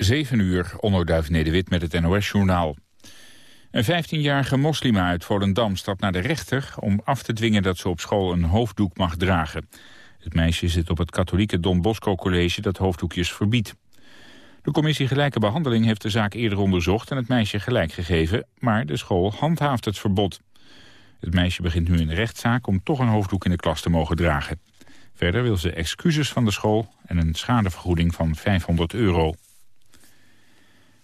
7 uur, Onno Nederwit met het NOS-journaal. Een 15-jarige moslima uit Volendam stapt naar de rechter... om af te dwingen dat ze op school een hoofddoek mag dragen. Het meisje zit op het katholieke Don Bosco College dat hoofddoekjes verbiedt. De commissie Gelijke Behandeling heeft de zaak eerder onderzocht... en het meisje gelijk gegeven, maar de school handhaaft het verbod. Het meisje begint nu een rechtszaak om toch een hoofddoek in de klas te mogen dragen. Verder wil ze excuses van de school en een schadevergoeding van 500 euro.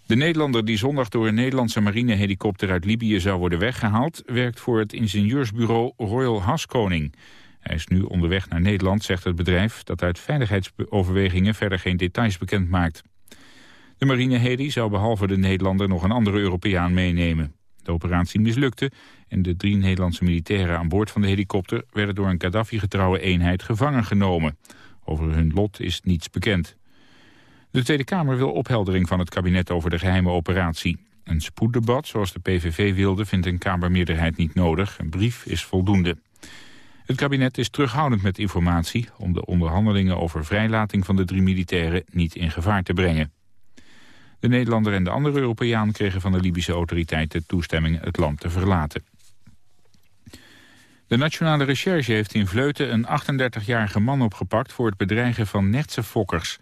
De Nederlander die zondag door een Nederlandse marinehelikopter uit Libië zou worden weggehaald... werkt voor het ingenieursbureau Royal Haskoning. Hij is nu onderweg naar Nederland, zegt het bedrijf... dat uit veiligheidsoverwegingen verder geen details bekend maakt. De marineheli zou behalve de Nederlander nog een andere Europeaan meenemen. De operatie mislukte en de drie Nederlandse militairen aan boord van de helikopter... werden door een Gaddafi-getrouwe eenheid gevangen genomen. Over hun lot is niets bekend. De Tweede Kamer wil opheldering van het kabinet over de geheime operatie. Een spoeddebat, zoals de PVV wilde, vindt een Kamermeerderheid niet nodig. Een brief is voldoende. Het kabinet is terughoudend met informatie... om de onderhandelingen over vrijlating van de drie militairen niet in gevaar te brengen. De Nederlander en de andere Europeaan kregen van de Libische autoriteiten toestemming het land te verlaten. De Nationale Recherche heeft in Vleuten een 38-jarige man opgepakt voor het bedreigen van nertse fokkers.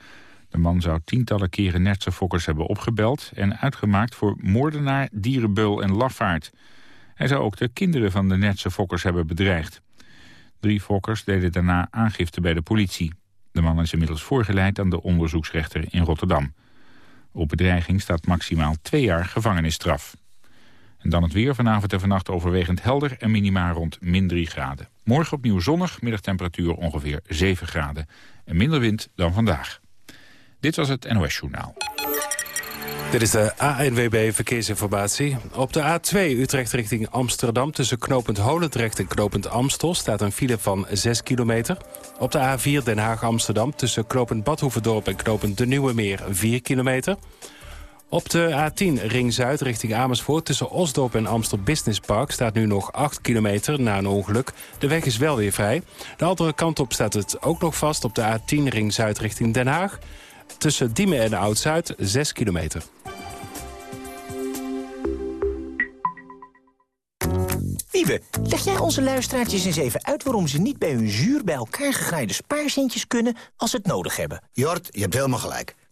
De man zou tientallen keren nertse fokkers hebben opgebeld en uitgemaakt voor moordenaar, dierenbeul en lafaard. Hij zou ook de kinderen van de nertse fokkers hebben bedreigd. Drie fokkers deden daarna aangifte bij de politie. De man is inmiddels voorgeleid aan de onderzoeksrechter in Rotterdam. Op bedreiging staat maximaal twee jaar gevangenisstraf. En dan het weer. Vanavond en vannacht overwegend helder en minimaal rond min 3 graden. Morgen opnieuw zonnig, middagtemperatuur ongeveer 7 graden. En minder wind dan vandaag. Dit was het NOS Journaal. Dit is de ANWB Verkeersinformatie. Op de A2 Utrecht richting Amsterdam... tussen knooppunt Holendrecht en knooppunt Amstel... staat een file van 6 kilometer. Op de A4 Den Haag-Amsterdam... tussen knooppunt Badhoevedorp en knooppunt De Nieuwe Meer 4 kilometer. Op de A10 Ring Zuid richting Amersfoort... tussen Osdorp en Amstel Business Park... staat nu nog 8 kilometer na een ongeluk. De weg is wel weer vrij. De andere kant op staat het ook nog vast... op de A10 Ring Zuid richting Den Haag... Tussen Diemen en Oud-Zuid 6 kilometer. Wiebe, leg jij onze luisteraartjes eens even uit... waarom ze niet bij hun zuur bij elkaar gegraaide spaarcentjes kunnen... als ze het nodig hebben? Jort, je hebt helemaal gelijk.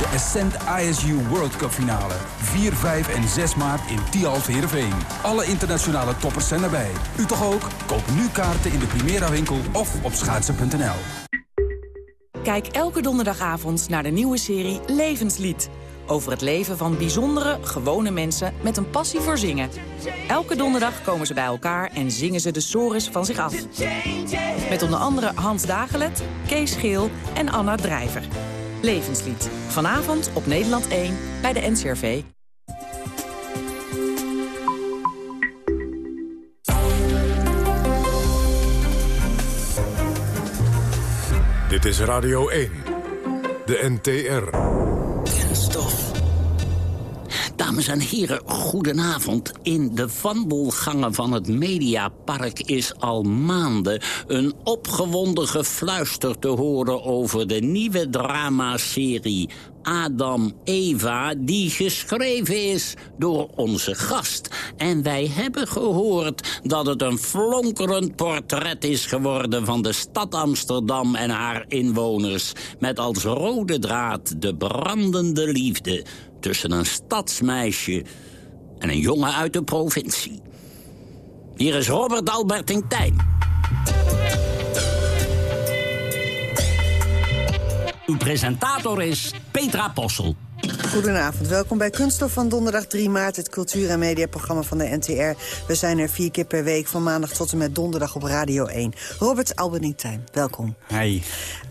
De Ascent ISU World Cup finale. 4, 5 en 6 maart in Tialf Heerenveen. Alle internationale toppers zijn erbij. U toch ook? Koop nu kaarten in de Primera winkel of op schaatsen.nl. Kijk elke donderdagavond naar de nieuwe serie Levenslied. Over het leven van bijzondere, gewone mensen met een passie voor zingen. Elke donderdag komen ze bij elkaar en zingen ze de sores van zich af. Met onder andere Hans Dagelet, Kees Geel en Anna Drijver. Levenslied. Vanavond op Nederland 1 bij de NCRV. Dit is Radio 1. De NTR. Kenstof. Dames en heren, goedenavond. In de wandelgangen van het Mediapark is al maanden... een opgewonden gefluister te horen over de nieuwe dramaserie... Adam Eva, die geschreven is door onze gast. En wij hebben gehoord dat het een flonkerend portret is geworden... van de stad Amsterdam en haar inwoners... met als rode draad de brandende liefde tussen een stadsmeisje en een jongen uit de provincie. Hier is Robert Albertijn Tijn. Uw presentator is Petra Possel. Goedenavond, welkom bij Kunststof van donderdag 3 maart... het cultuur- en mediaprogramma van de NTR. We zijn er vier keer per week, van maandag tot en met donderdag op Radio 1. Robert Albenitijn, welkom. Hi.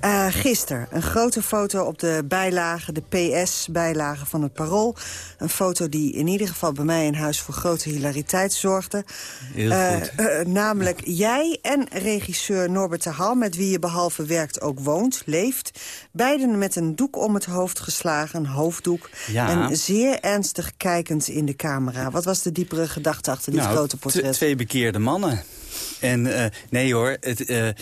Uh, gisteren een grote foto op de bijlage, de PS-bijlage van het Parool. Een foto die in ieder geval bij mij in huis voor grote hilariteit zorgde. Heel uh, goed. Uh, namelijk jij en regisseur Norbert de Hal... met wie je behalve werkt ook woont, leeft. Beiden met een doek om het hoofd geslagen, een hoofddoek. Ja. En zeer ernstig kijkend in de camera. Wat was de diepere gedachte achter dit nou, grote portret? Twee bekeerde mannen. En uh, nee hoor, het, uh, uh,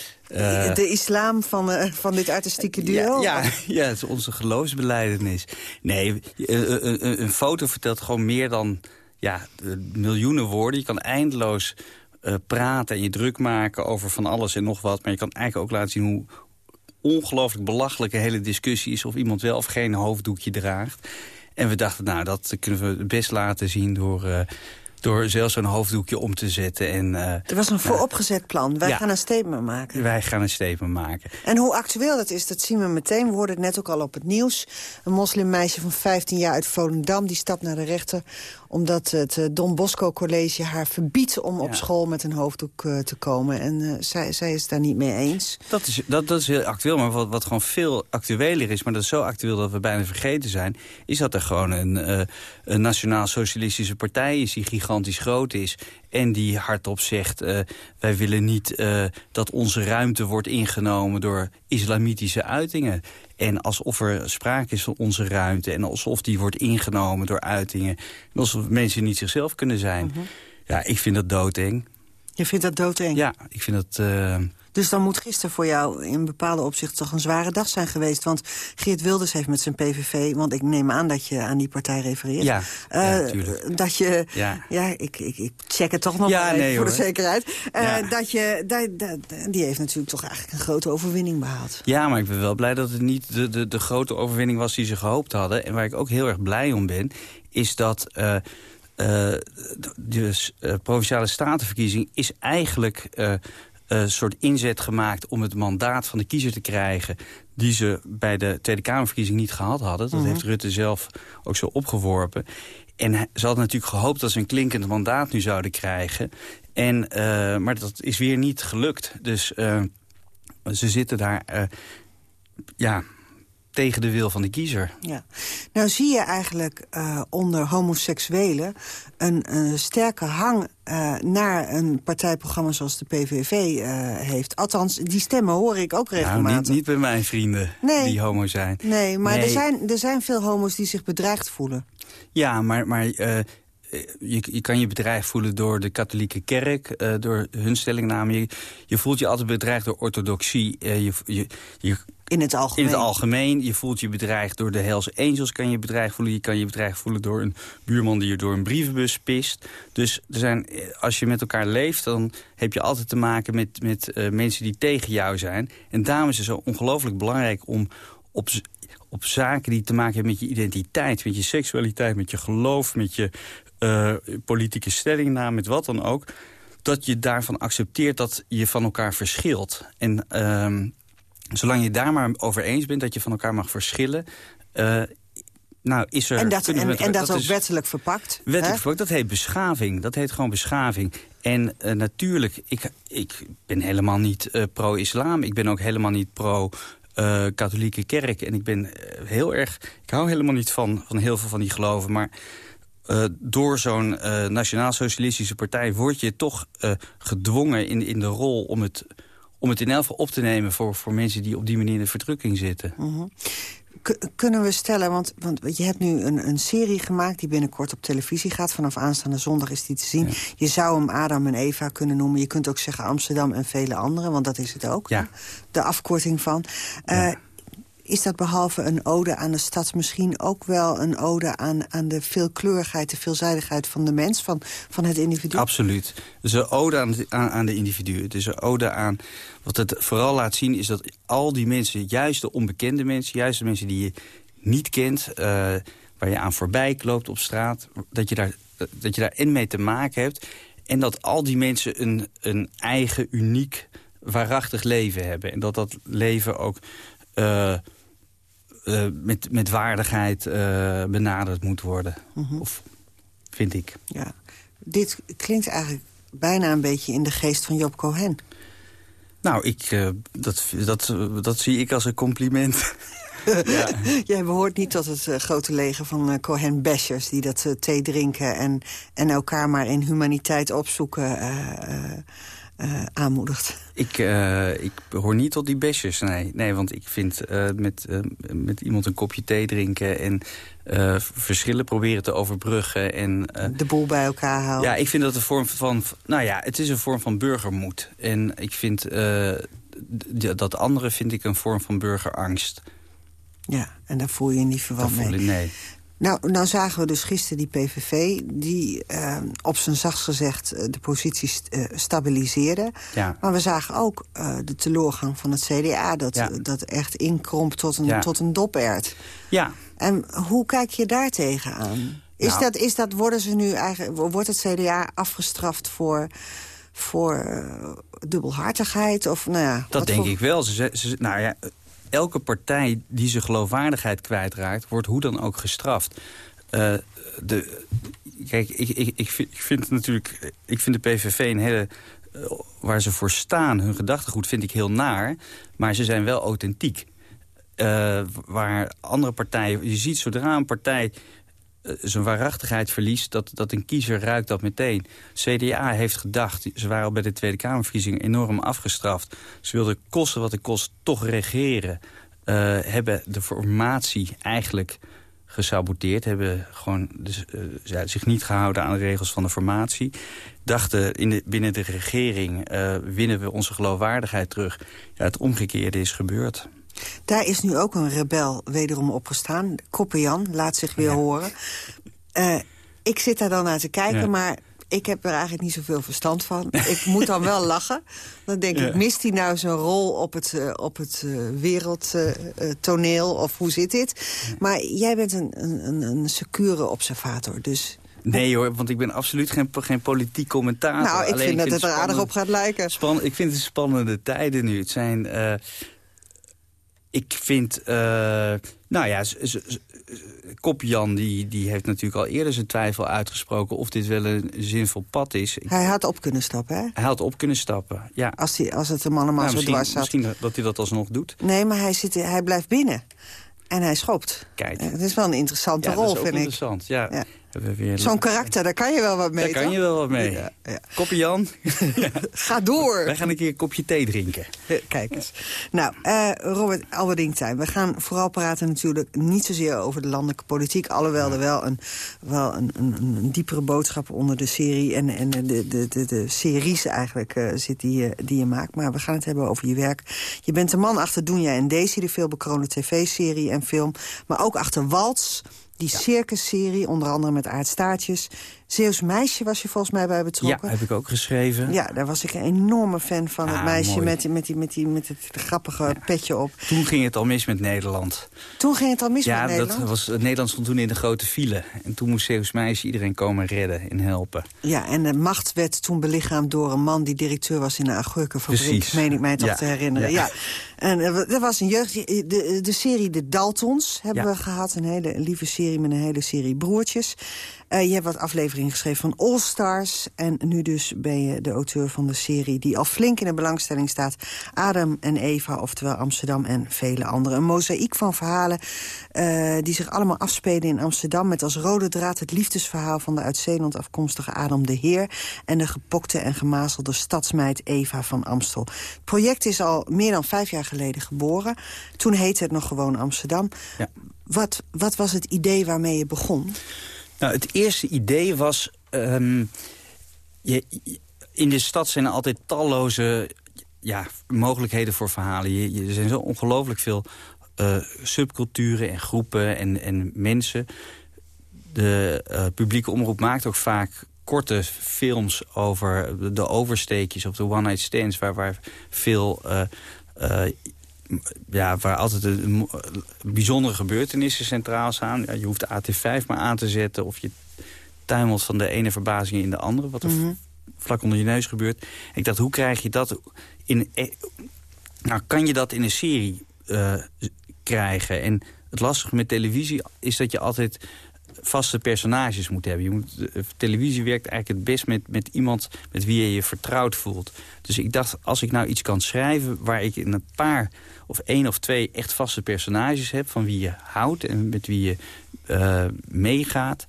de islam van, van dit artistieke duo? Ja, ja, ja, het is onze geloofsbeleidenis. Nee, een, een foto vertelt gewoon meer dan ja, miljoenen woorden. Je kan eindeloos praten en je druk maken over van alles en nog wat. Maar je kan eigenlijk ook laten zien hoe ongelooflijk belachelijke hele discussie is... of iemand wel of geen hoofddoekje draagt. En we dachten, nou, dat kunnen we het best laten zien door door zelfs een hoofddoekje om te zetten. En, uh, er was een vooropgezet plan. Wij ja, gaan een statement maken. Wij gaan een statement maken. En hoe actueel dat is, dat zien we meteen. We hoorden het net ook al op het nieuws. Een moslimmeisje van 15 jaar uit Volendam... die stapt naar de rechter omdat het Don Bosco College haar verbiedt... om op school met een hoofddoek uh, te komen. En uh, zij, zij is daar niet mee eens. Dat is, dat, dat is heel actueel, maar wat, wat gewoon veel actueler is... maar dat is zo actueel dat we bijna vergeten zijn... is dat er gewoon een, uh, een nationaal-socialistische partij is... die gigantisch groot is en die hardop zegt... Uh, wij willen niet uh, dat onze ruimte wordt ingenomen door islamitische uitingen. En alsof er sprake is van onze ruimte... en alsof die wordt ingenomen door uitingen... en alsof mensen niet zichzelf kunnen zijn. Mhm. Mm -hmm. Ja, ik vind dat doodeng. Je vindt dat doodeng? Ja, ik vind dat... Uh, dus dan moet gisteren voor jou in bepaalde opzichten toch een zware dag zijn geweest. Want Geert Wilders heeft met zijn PVV... want ik neem aan dat je aan die partij refereert. Ja, uh, ja Dat je... Ja, ja ik, ik, ik check het toch nog ja, maar even nee, voor hoor. de zekerheid. Uh, ja. dat je, dat, dat, die heeft natuurlijk toch eigenlijk een grote overwinning behaald. Ja, maar ik ben wel blij dat het niet de, de, de grote overwinning was die ze gehoopt hadden. En waar ik ook heel erg blij om ben, is dat... Uh, uh, de uh, Provinciale Statenverkiezing is eigenlijk uh, een soort inzet gemaakt... om het mandaat van de kiezer te krijgen... die ze bij de Tweede Kamerverkiezing niet gehad hadden. Dat Mhm. mm -hmm. heeft Rutte zelf ook zo opgeworpen. En ze hadden natuurlijk gehoopt dat ze een klinkend mandaat nu zouden krijgen. En, maar dat is weer niet gelukt. Dus ze zitten daar... ja, tegen de wil van de kiezer. Ja. Nou zie je eigenlijk uh, onder homoseksuelen een, een sterke hang uh, naar een partijprogramma zoals de PVV uh, heeft. Althans, die stemmen hoor ik ook regelmatig. Nou, niet, niet bij mijn vrienden nee. die homo zijn. Nee, maar nee. Er, zijn, er zijn veel homo's die zich bedreigd voelen. Ja, maar... maar je, je, kan je bedreigd voelen door de katholieke kerk, uh, door hun stellingname. Je, je, voelt je altijd bedreigd door orthodoxie. Uh, je, je, je, in het algemeen? In het algemeen. Je voelt je bedreigd door de Hells Angels, kan je bedreigd voelen. Je kan je bedreigd voelen door een buurman die je door een brievenbus pist. Dus er zijn, als je met elkaar leeft, dan heb je altijd te maken met, met uh, mensen die tegen jou zijn. En daarom is het zo ongelooflijk belangrijk om op op zaken die te maken hebben met je identiteit, met je seksualiteit, met je geloof, met je uh, politieke stellingname, met wat dan ook, dat je daarvan accepteert dat je van elkaar verschilt. En uh, zolang je daar maar over eens bent dat je van elkaar mag verschillen... Uh, nou, is er, en dat, en, dat, dat ook is, wettelijk verpakt? Wettelijk verpakt, dat heet beschaving. Dat heet gewoon beschaving. En uh, natuurlijk, ik, ik ben helemaal niet uh, pro-islam. Ik ben ook helemaal niet pro... Uh, katholieke kerk. En ik ben heel erg... Ik hou helemaal niet van, van heel veel van die geloven. Maar uh, door zo'n nationaal-socialistische partij... word je toch gedwongen in, in de rol om het, om het in elk geval op te nemen... Voor, voor mensen die op die manier in de verdrukking zitten. -hmm. Kunnen we stellen, want, want je hebt nu een, een, serie gemaakt... die binnenkort op televisie gaat. Vanaf aanstaande zondag is die te zien. Ja. Je zou hem Adam en Eva kunnen noemen. Je kunt ook zeggen Amsterdam en vele anderen, want dat is het ook. Ja. De afkorting van. Ja. Is dat behalve een ode aan de stad misschien ook wel een ode aan, aan de veelkleurigheid, de veelzijdigheid van de mens, van, van het individu? Absoluut. Dus een ode aan, aan, de individu. Het is een ode aan, wat het vooral laat zien is dat al die mensen, juist de onbekende mensen, juist de mensen die je niet kent, uh, waar je aan voorbij loopt op straat, dat je daar, dat je daar en mee te maken hebt. En dat al die mensen een, een eigen, uniek, waarachtig leven hebben. En dat dat leven ook... Uh, eh, met, met waardigheid uh, benaderd moet worden. Mhm. Of vind ik. Ja. Dit klinkt eigenlijk bijna een beetje in de geest van Job Cohen. Nou, ik, uh, dat, dat, dat zie ik als een compliment. ja. Jij behoort niet tot het uh, grote leger van uh, Cohen-bashers... die dat thee drinken en, en elkaar maar in humaniteit opzoeken uh, aanmoedigt. Ik, uh, ik hoor niet tot die besjes, nee. nee want ik vind uh, met, met iemand een kopje thee drinken... en verschillen proberen te overbruggen. En, De boel bij elkaar houden. Ja, ik vind dat een vorm van... Nou ja, het is een vorm van burgermoed. En ik vind dat andere vind ik een vorm van burgerangst. Ja, en daar voel je je niet verwant mee. nee. Nou, nou zagen we dus gisteren die PVV... die uh, op zijn zachtst gezegd uh, de positie st uh, stabiliseerde. Ja. Maar we zagen ook de teleurgang van het CDA... dat, ja. dat echt inkromp tot een, ja. tot een dopert. Ja. En hoe kijk je daar tegenaan? Is, Nou. dat, is dat, worden ze nu eigenlijk, wordt het CDA afgestraft voor, voor dubbelhartigheid? Of, nou ja, Dat denk voor... ik wel. Ze, ze, nou ja, elke partij die zijn geloofwaardigheid kwijtraakt... wordt hoe dan ook gestraft. Uh, de, kijk, ik, ik, ik, vind, ik vind natuurlijk... Ik vind de PVV een hele... Uh, waar ze voor staan, hun gedachtegoed, vind ik heel naar. Maar ze zijn wel authentiek. Uh, waar andere partijen... Je ziet zodra een partij zijn waarachtigheid verliest... Dat, dat een kiezer ruikt dat meteen. CDA heeft gedacht, ze waren al bij de Tweede Kamerverkiezingen enorm afgestraft. Ze wilden kosten wat het kost toch regeren. Uh, hebben de formatie eigenlijk gesaboteerd. Hebben gewoon dus, uh, zich niet gehouden aan de regels van de formatie. Dachten in de, binnen de regering uh, winnen we onze geloofwaardigheid terug. Ja, het omgekeerde is gebeurd. Daar is nu ook een rebel wederom opgestaan. Koppenjan laat zich weer ja. horen. Uh, ik zit daar dan naar te kijken, ja. maar ik heb er eigenlijk niet zoveel verstand van. ik moet dan wel lachen. Dan denk ja. ik, mist hij nou zijn rol op het, uh, op het uh, wereldtoneel? of hoe zit dit? Maar jij bent een, een, een secure observator, dus... Nee hoor, want ik ben absoluut geen, geen politiek commentator. Nou, ik Alleen, vind dat het er aardig op gaat lijken. Span, ik vind het spannende tijden nu. Het zijn... Uh, ik vind... Uh, nou ja, Kopjan die, die heeft natuurlijk al eerder zijn twijfel uitgesproken... of dit wel een zinvol pad is. Hij had op kunnen stappen, hè? Hij had op kunnen stappen, ja. Als, hij, als het man maar nou, zo dwars zat. Misschien dat hij dat alsnog doet. Nee, maar hij, zit, hij blijft binnen. En hij schopt. Kijk. Het is wel een interessante ja, rol, vind interessant. ik. Ja. Zo'n karakter, daar kan je wel wat mee, Daar kan je wel wat mee. Ja, ja. Koppie Jan. Ga door. Wij gaan een keer een kopje thee drinken. Kijk eens. Nou, uh, Robert Alberdingtuin, we gaan vooral praten natuurlijk niet zozeer over de landelijke politiek. Alhoewel er wel een, wel een, een, een diepere boodschap onder de serie en, en de, de, de, de series eigenlijk uh, zit die, uh, die je maakt. Maar we gaan het hebben over je werk. Je bent de man achter Doenja en Daisy, de veelbekroonde tv-serie en film. Maar ook achter Waltz. Die circusserie, onder andere met aardstaartjes. Zeeuws Meisje was je volgens mij bij betrokken. Ja, heb ik ook geschreven. Ja, daar was ik een enorme fan van. Ah, het meisje mooi. met, die, met, die, met, die, met het grappige ja. petje op. Toen ging het al mis met Nederland. Toen ging het al mis ja, met Nederland? Ja, was, Nederland stond toen in de grote file. En toen moest Zeeuws Meisje iedereen komen redden en helpen. Ja, en de macht werd toen belichaamd door een man... die directeur was in een agurkenfabriek, Precies. meen ik mij toch ja. te herinneren. Ja. ja. En er was een jeugd... De, de serie De Daltons hebben we gehad. Een hele lieve serie met een hele serie broertjes. Uh, je hebt wat afleveringen geschreven van All Stars. En nu dus ben je de auteur van de serie die al flink in de belangstelling staat. Adam en Eva, oftewel Amsterdam en vele anderen. Een mozaïek van verhalen uh, die zich allemaal afspelen in Amsterdam... met als rode draad het liefdesverhaal van de uit Zeeland afkomstige Adam de Heer... en de gepokte en gemazelde stadsmeid Eva van Amstel. Het project is al meer dan vijf jaar geleden geboren. Toen heette het nog gewoon Amsterdam. Ja. Wat, wat was het idee waarmee je begon? Nou, het eerste idee was... Um, je, in de stad zijn er altijd talloze ja, mogelijkheden voor verhalen. Je, er zijn zo ongelooflijk veel uh, subculturen en groepen en, en mensen. De uh, publieke omroep maakt ook vaak korte films over de oversteekjes of de one-night stands... waar, waar veel... Uh, ja, waar altijd een, bijzondere gebeurtenissen centraal staan. Ja, je hoeft de AT5 maar aan te zetten... of je tuimelt van de ene verbazing in de andere... wat er mm -hmm. vlak onder je neus gebeurt. Ik dacht, hoe krijg je dat in... Nou, kan je dat in een serie uh, krijgen? En het lastige met televisie is dat je altijd vaste personages moet hebben. Je moet, eh, televisie werkt eigenlijk het best met, met iemand met wie je je vertrouwd voelt. Dus ik dacht, als ik nou iets kan schrijven... waar ik in een paar of één of twee echt vaste personages heb... van wie je houdt en met wie je uh, meegaat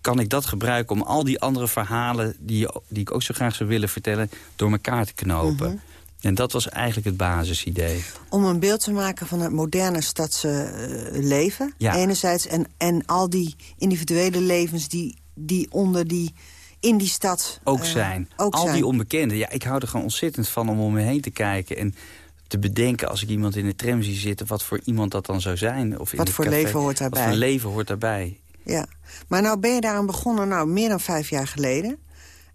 kan ik dat gebruiken om al die andere verhalen... die, die ik ook zo graag zou willen vertellen, door elkaar te knopen. Mhm. En dat was eigenlijk het basisidee. Om een beeld te maken van het moderne stadse uh, leven, ja. enerzijds... En, en al die individuele levens die, die onder die in die stad ook uh, zijn. Ook al zijn. die onbekenden. Ja, ik hou er gewoon ontzettend van om om me heen te kijken... en te bedenken als ik iemand in de tram zie zitten... wat voor iemand dat dan zou zijn. Of in wat voor café. leven hoort daarbij. Wat voor leven hoort daarbij. Ja, maar nou ben je daaraan begonnen nou, meer dan vijf jaar geleden.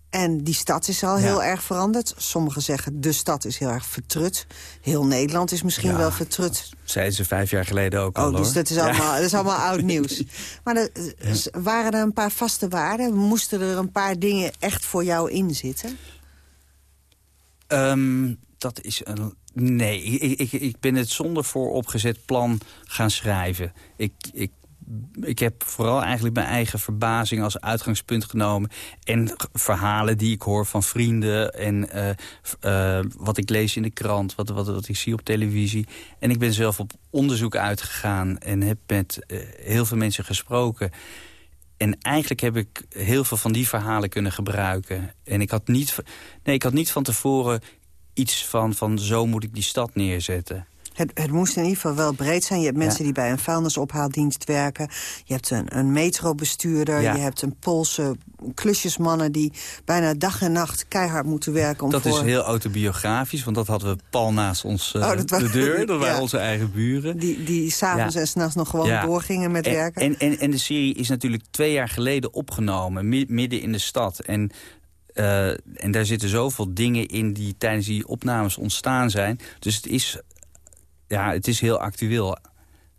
En die stad is al ja. heel erg veranderd. Sommigen zeggen, de stad is heel erg vertrut. Heel Nederland is misschien ja, wel vertrut. Zeiden ze vijf jaar geleden ook oh, al, dus hoor. dat is allemaal, dat is allemaal oud nieuws. Maar er, ja. waren er een paar vaste waarden? Moesten er een paar dingen echt voor jou inzitten? Um, dat is een... Nee, ik, ik, ik ben het zonder vooropgezet plan gaan schrijven. Ik, ik ik heb vooral eigenlijk mijn eigen verbazing als uitgangspunt genomen. En verhalen die ik hoor van vrienden. En uh, uh, wat ik lees in de krant. Wat, wat, wat ik zie op televisie. En ik ben zelf op onderzoek uitgegaan. En heb met uh, heel veel mensen gesproken. En eigenlijk heb ik heel veel van die verhalen kunnen gebruiken. En ik had niet, nee, ik had niet van tevoren iets van, van zo moet ik die stad neerzetten. Het, het, moest in ieder geval wel breed zijn. Je hebt mensen ja. die bij een vuilnisophaaldienst werken. Je hebt een, een metrobestuurder. Ja. Je hebt een Poolse klusjesmannen die bijna dag en nacht keihard moeten werken. Om dat voor... is heel autobiografisch, want dat hadden we pal naast ons uh, oh, dat was... de deur. Dat waren ja. onze eigen buren. Die, die s'avonds en s'nachts nog gewoon doorgingen met en, werken. En, en, en de serie is natuurlijk twee jaar geleden opgenomen, midden in de stad. En uh, en daar zitten zoveel dingen in die tijdens die opnames ontstaan zijn. Dus het is ja, het is heel actueel.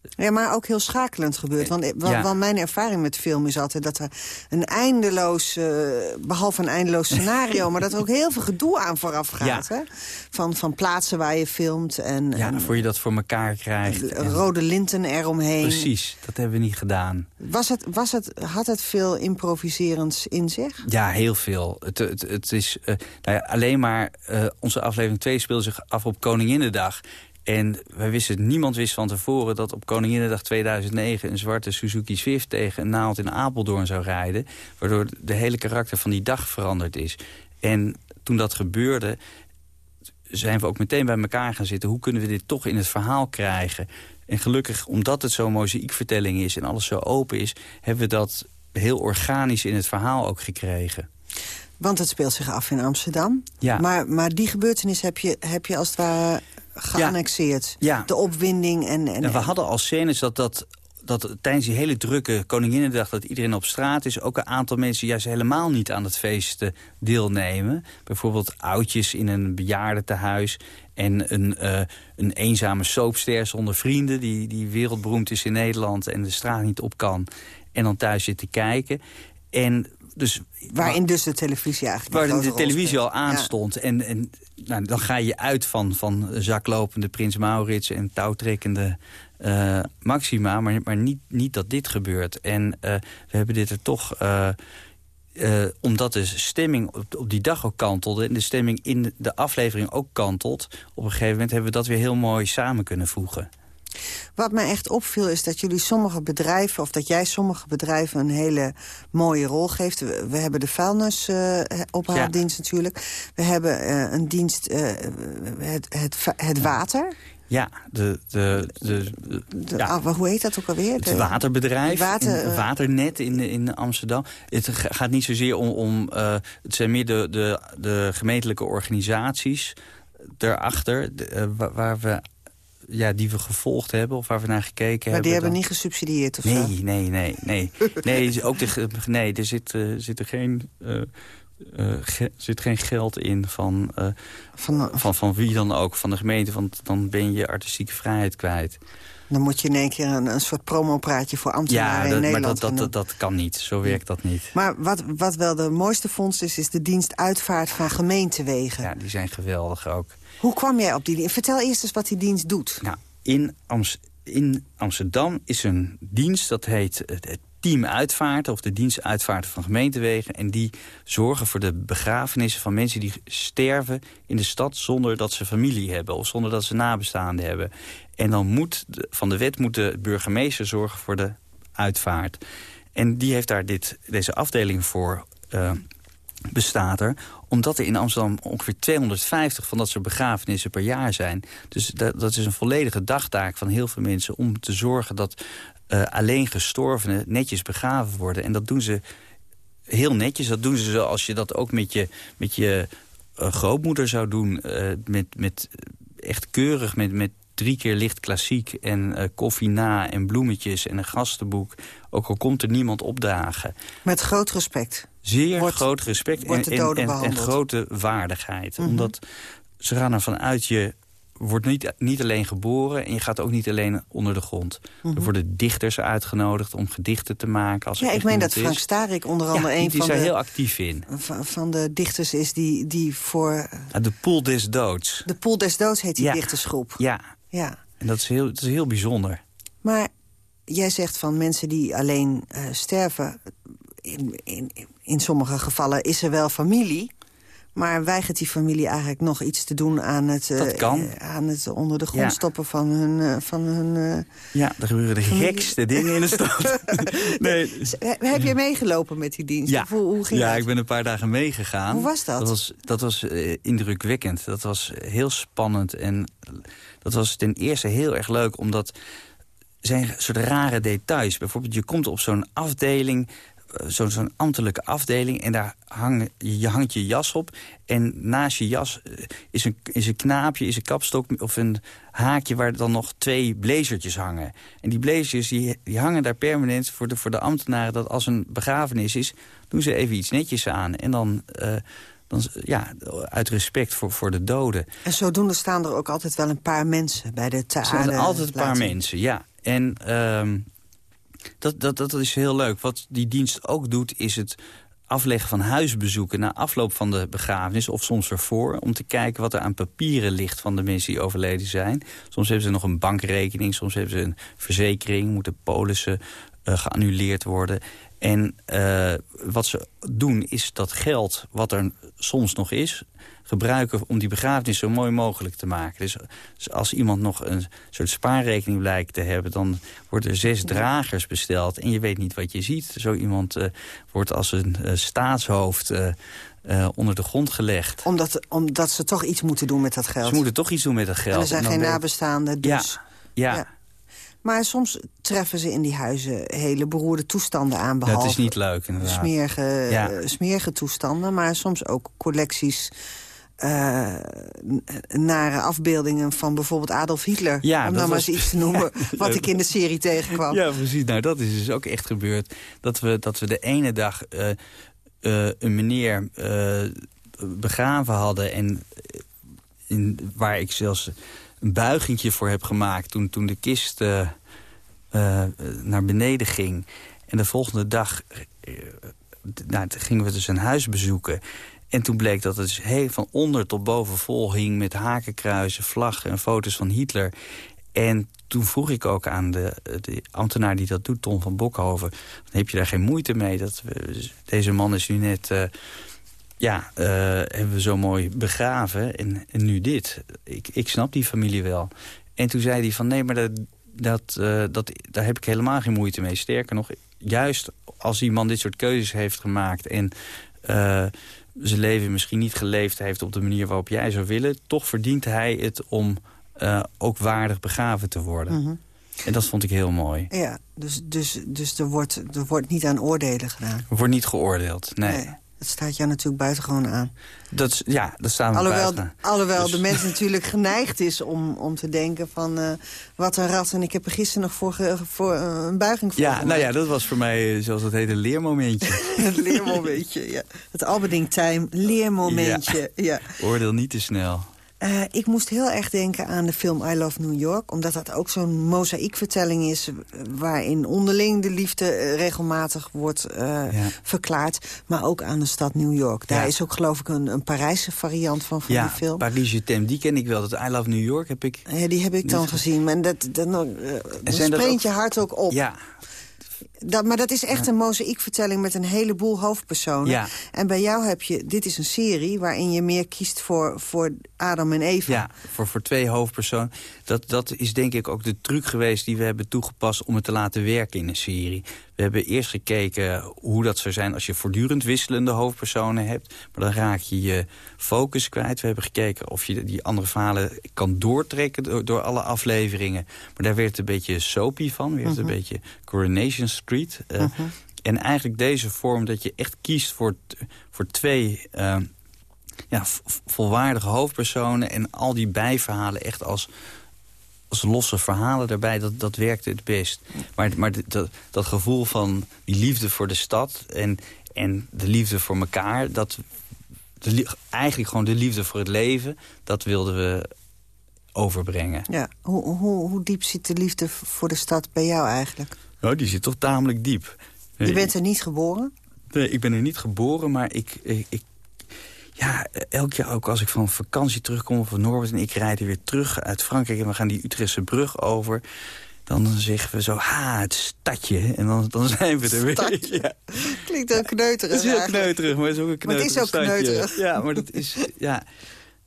Ja, maar ook heel schakelend gebeurt. Want, want, ja. want, mijn ervaring met film is altijd dat er een eindeloos... Uh, behalve een eindeloos scenario... maar dat er ook heel veel gedoe aan vooraf gaat. Ja. Hè? Van, van plaatsen waar je filmt. En, ja, en, voor je dat voor elkaar krijgt. En, rode linten eromheen. Precies, dat hebben we niet gedaan. Was het, was het, had het veel improviserends in zich? Ja, heel veel. Het, het, het is uh, nou ja, alleen maar... Uh, onze aflevering 2 speelde zich af op Koninginnedag... En wij wisten, niemand wist van tevoren dat op Koninginnedag 2009... een zwarte Suzuki Swift tegen een naald in Apeldoorn zou rijden. Waardoor de hele karakter van die dag veranderd is. En toen dat gebeurde, zijn we ook meteen bij elkaar gaan zitten. Hoe kunnen we dit toch in het verhaal krijgen? En gelukkig, omdat het zo'n mozaïekvertelling is en alles zo open is... hebben we dat heel organisch in het verhaal ook gekregen. Want het speelt zich af in Amsterdam. Ja. Maar, maar die gebeurtenis heb je, heb je als het ware geannexeerd. Ja. De opwinding en... en, en we hadden al scènes dat, dat, dat tijdens die hele drukke Koninginnedag... dat iedereen op straat is, ook een aantal mensen... juist helemaal niet aan het feest deelnemen. Bijvoorbeeld oudjes in een bejaardentehuis... en een, uh, een eenzame soapster zonder vrienden... Die, die wereldberoemd is in Nederland en de straat niet op kan... en dan thuis zit te kijken... En dus, Waarin dus de televisie eigenlijk Waarin de televisie al aanstond. Ja. En, en nou, dan ga je uit van, van zaklopende Prins Maurits en touwtrekkende uh, Maxima. Maar, maar niet, niet dat dit gebeurt. En uh, we hebben dit er toch... Uh, uh, omdat de stemming op, op, die dag ook kantelde... en de stemming in de aflevering ook kantelt... op een gegeven moment hebben we dat weer heel mooi samen kunnen voegen. Wat mij echt opviel is dat jullie sommige bedrijven... of dat jij sommige bedrijven een hele mooie rol geeft. We, we hebben de vuilnisophaaldienst uh, ja. natuurlijk. We hebben uh, een dienst, uh, het, het, het water... Ja, de, de, de, de ja. Ah, hoe heet dat ook alweer? Het waterbedrijf, water, in, waternet in, in Amsterdam. Het gaat niet zozeer om... om uh, het zijn meer de, de, de gemeentelijke organisaties daarachter... Uh, waar we ja, die we gevolgd hebben of waar we naar gekeken hebben. Maar die hebben dan... niet gesubsidieerd of nee, zo? Nee, nee, nee. nee, ook de, nee er zit, uh, zit er geen... Uh, uh, ge, zit geen geld in van, uh, van, van, van wie dan ook, van de gemeente. Want dan ben je artistieke vrijheid kwijt. Dan moet je in één keer een, een soort promopraatje voor ambtenaren ja, dat, in Nederland maar dat, dat, dat, dat, kan niet. Zo werkt dat niet. Maar wat, wat wel de mooiste vondst is, is de dienst uitvaart van gemeentewegen. Ja, die zijn geweldig ook. Hoe kwam jij op die dienst? Vertel eerst eens wat die dienst doet. Nou, in, in Amsterdam is een dienst, dat heet het team uitvaarten... of de dienst uitvaarten van gemeentewegen. En die zorgen voor de begrafenissen van mensen die sterven in de stad... zonder dat ze familie hebben of zonder dat ze nabestaanden hebben. En dan moet van de wet moet de burgemeester zorgen voor de uitvaart. En die heeft daar dit, deze afdeling voor uh, bestaat er omdat er in Amsterdam ongeveer 250 van dat soort begrafenissen per jaar zijn. Dus dat, dat is een volledige dagtaak van heel veel mensen... om te zorgen dat uh, alleen gestorvenen netjes begraven worden. En dat doen ze heel netjes. Dat doen ze zoals je dat ook met je, met je uh, grootmoeder zou doen. Uh, met, met echt keurig, met, met drie keer licht klassiek en koffie na en bloemetjes en een gastenboek. Ook al komt er niemand opdagen. Met groot respect. Zeer wordt, groot respect en, en, en, en, grote waardigheid. Mm -hmm. Omdat ze gaan ervan uit, je wordt niet, niet alleen geboren en je gaat ook niet alleen onder de grond. Mm -hmm. Er worden dichters uitgenodigd om gedichten te maken. Als ja, ik meen dat Frank Starik onder andere ja, een die van de... heel actief in. Van, van de dichters is die, die voor... De Poel des Doods. De Poel des Doods heet die ja. dichtersgroep. Ja. ja, en dat is, heel, dat is heel bijzonder. Maar jij zegt van mensen die alleen uh, sterven... In, in, in sommige gevallen is er wel familie... Maar weigert die familie eigenlijk nog iets te doen aan het, dat kan. Uh, aan het onder de grond ja. stoppen van hun... Uh, van hun uh, ja, er gebeuren de gekste dingen in de stad. nee. Heb je meegelopen met die dienst? Ja, hoe, hoe ging ja dat? ik ben een paar dagen meegegaan. Hoe was dat? Dat was, dat was indrukwekkend. Dat was heel spannend. En dat was ten eerste heel erg leuk, omdat zijn soort rare details. Bijvoorbeeld, je komt op zo'n afdeling zo'n zo ambtelijke afdeling. En daar hang, je hangt je jas op. En naast je jas is een, is een knaapje, is een kapstok of een haakje... waar dan nog twee blazertjes hangen. En die blazers die, die hangen daar permanent voor de, voor de ambtenaren... dat als een begrafenis is, doen ze even iets netjes aan. En dan... Uh, dan, ja, uit respect voor, voor de doden. En zodoende staan er ook altijd wel een paar mensen bij de taal. Er zijn altijd een paar mensen, ja. En... Uh, dat, dat, dat is heel leuk. Wat die dienst ook doet, is het afleggen van huisbezoeken... na afloop van de begrafenis, of soms ervoor... om te kijken wat er aan papieren ligt van de mensen die overleden zijn. Soms hebben ze nog een bankrekening, soms hebben ze een verzekering... moeten polissen uh, geannuleerd worden. En uh, wat ze doen, is dat geld, wat er soms nog is gebruiken om die begrafenis zo mooi mogelijk te maken. Dus, dus als iemand nog een soort spaarrekening blijkt te hebben... dan worden er zes dragers besteld en je weet niet wat je ziet. Zo iemand uh, wordt als een uh, staatshoofd... Uh, onder de grond gelegd. Omdat, omdat ze toch iets moeten doen met dat geld. Ze moeten toch iets doen met dat geld. En er zijn en geen nabestaanden, dus... Ja, ja. ja. Maar soms treffen ze in die huizen hele beroerde toestanden aan. Behalve dat is niet leuk, inderdaad. Smerige, ja. smerige toestanden, maar soms ook collecties... Uh, nare afbeeldingen van bijvoorbeeld Adolf Hitler. Ja, om dan maar eens iets te noemen ja, wat ik in de serie tegenkwam. Ja, precies. Nou, dat is dus ook echt gebeurd. Dat we, dat we de ene dag uh, uh, een meneer begraven hadden... en in, waar ik zelfs een buigingje voor heb gemaakt... toen, toen de kist naar beneden ging. En de volgende dag nou, gingen we dus een huis bezoeken... En toen bleek dat het dus heel van onder tot boven vol hing... met hakenkruizen, vlaggen en foto's van Hitler. En toen vroeg ik ook aan de, de ambtenaar die dat doet, Tom van Bokhoven... heb je daar geen moeite mee? Dat we, deze man is nu net... ja, uh, hebben we zo mooi begraven en, en nu dit. Ik, ik snap die familie wel. En toen zei hij van nee, maar dat, dat, uh, dat, daar heb ik helemaal geen moeite mee. Sterker nog, juist als die man dit soort keuzes heeft gemaakt... en zijn leven misschien niet geleefd heeft op de manier waarop jij zou willen... toch verdient hij het om ook waardig begraven te worden. Mm -hmm. En dat vond ik heel mooi. Ja, dus, dus, dus er, wordt, er wordt niet aan oordelen gedaan? Er wordt niet geoordeeld, nee. nee. Dat staat jou natuurlijk buitengewoon aan. Dat, is, ja, dat staat me alhoewel, buiten. Alhoewel dus. de mens natuurlijk geneigd is om, om te denken van... Uh, wat een rat, en ik heb er gisteren nog voor, ge, voor uh, een buiging voor Ja, gemaakt. nou ja, dat was voor mij, zoals dat heet, een leermomentje. het leermomentje, ja. Het Albeding Time leermomentje, ja. ja. Oordeel niet te snel. Uh, ik moest heel erg denken aan de film I Love New York. Omdat dat ook zo'n mozaïekvertelling is... waarin onderling de liefde regelmatig wordt uh, ja. verklaard. Maar ook aan de stad New York. Daar ja. is ook geloof ik een, een Parijse variant van, van ja, die film. Paris Je Thème, die ken ik wel. Dat I Love New York heb ik... Ja, die heb ik dan gezien. Maar dat, dat, uh, spreekt je hart ook op. Ja, dat, maar dat is echt een mozaïekvertelling met een heleboel hoofdpersonen. Ja. En bij jou heb je, dit is een serie waarin je meer kiest voor, voor Adam en Eva. Ja, voor, voor twee hoofdpersonen. Dat, dat is denk ik ook de truc geweest die we hebben toegepast om het te laten werken in een serie. We hebben eerst gekeken hoe dat zou zijn als je voortdurend wisselende hoofdpersonen hebt. Maar dan raak je je focus kwijt. We hebben gekeken of je die andere verhalen kan doortrekken door, door alle afleveringen. Maar daar werd het een beetje soapy van. Werd het Mhm. een beetje Coronation Street. Uh, En eigenlijk deze vorm dat je echt kiest voor, voor twee... Uh, ja, volwaardige hoofdpersonen en al die bijverhalen echt als, als losse verhalen daarbij, dat, dat werkte het best. Maar, maar dat, dat gevoel van die liefde voor de stad en, en de liefde voor elkaar... Dat, de, eigenlijk gewoon de liefde voor het leven, dat wilden we overbrengen. Ja, hoe, hoe, hoe diep zit de liefde voor de stad bij jou eigenlijk? Nou, die zit toch tamelijk diep. Je bent er niet geboren? Nee, ik ben er niet geboren, maar ik, ik, ik ja, elk jaar ook als ik van vakantie terugkom van Norbert... en ik rijd er weer terug uit Frankrijk en we gaan die Utrechtse brug over... dan zeggen we zo, ha, het stadje. En dan, dan zijn we er weer. Ja. Klinkt heel kneuterig. Het is heel kneuterig, maar het is ook een kneuterig Maar het is ook stadje. kneuterig. Ja, maar dat is... Ja.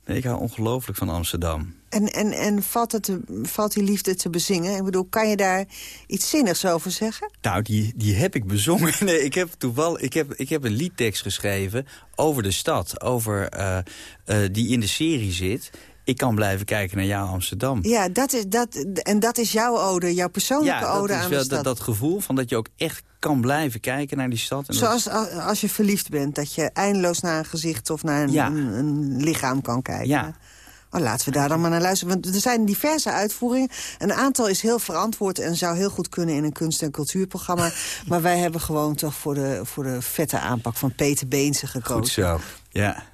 Nee, ik hou ongelooflijk van Amsterdam. En, en, en valt, het valt die liefde te bezingen? Ik bedoel, kan je daar iets zinnigs over zeggen? Nou, die, die heb ik bezongen. Nee, ik heb toevallig ik heb, ik heb een liedtekst geschreven over de stad. Over, uh, uh, die in de serie zit. Ik kan blijven kijken naar jouw Amsterdam. Ja, dat is, dat, en dat is jouw ode, jouw persoonlijke ja, ode aan de stad. Dat, dat gevoel van dat je ook echt kan blijven kijken naar die stad. En Zoals dat... als je verliefd bent, dat je eindeloos naar een gezicht of naar een, ja. een, een lichaam kan kijken. Ja. Oh, laten we daar dan maar naar luisteren. Want er zijn diverse uitvoeringen. Een aantal is heel verantwoord en zou heel goed kunnen in een kunst- en cultuurprogramma. maar wij hebben gewoon toch voor de, voor de vette aanpak van Peter Beense gekozen. Goed zo, ja.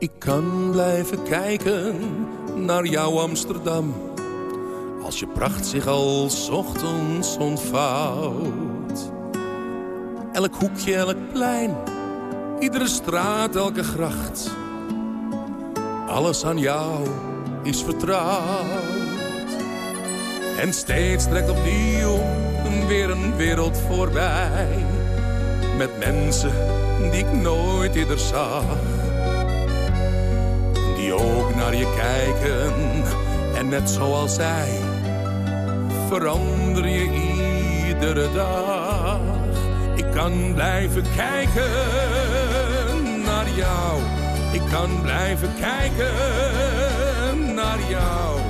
Ik kan blijven kijken naar jouw Amsterdam. Als je pracht zich al ochtends ontvouwt. Elk hoekje, elk plein, iedere straat, elke gracht. Alles aan jou is vertrouwd. En steeds trekt opnieuw weer een wereld voorbij. Met mensen die ik nooit eerder zag die ook naar je kijken. En net zoals zij verander je iedere dag. Ik kan blijven kijken naar jou. Ik kan blijven kijken naar jou.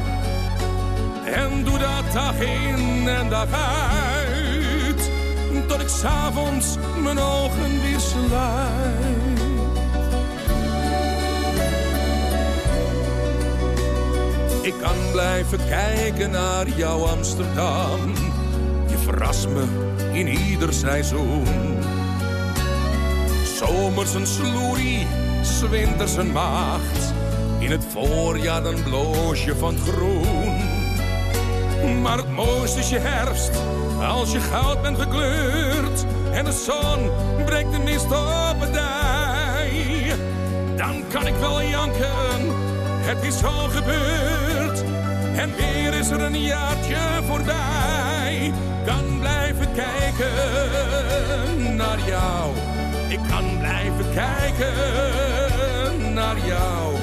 En doe dat dag in en dag uit. Tot ik s'avonds mijn ogen weer sluit. Ik kan blijven kijken naar jouw Amsterdam. Je verrast me in ieder seizoen. Zomers een sloerie, zwinters een maagd. In het voorjaar een bloosje van groen. Maar het mooiste is je herfst, als je goud bent gekleurd. En de zon breekt de mist op het dij. Dan kan ik wel janken, het is al gebeurd. En weer is er een jaartje voorbij. Kan blijven kijken naar jou. Ik kan blijven kijken naar jou.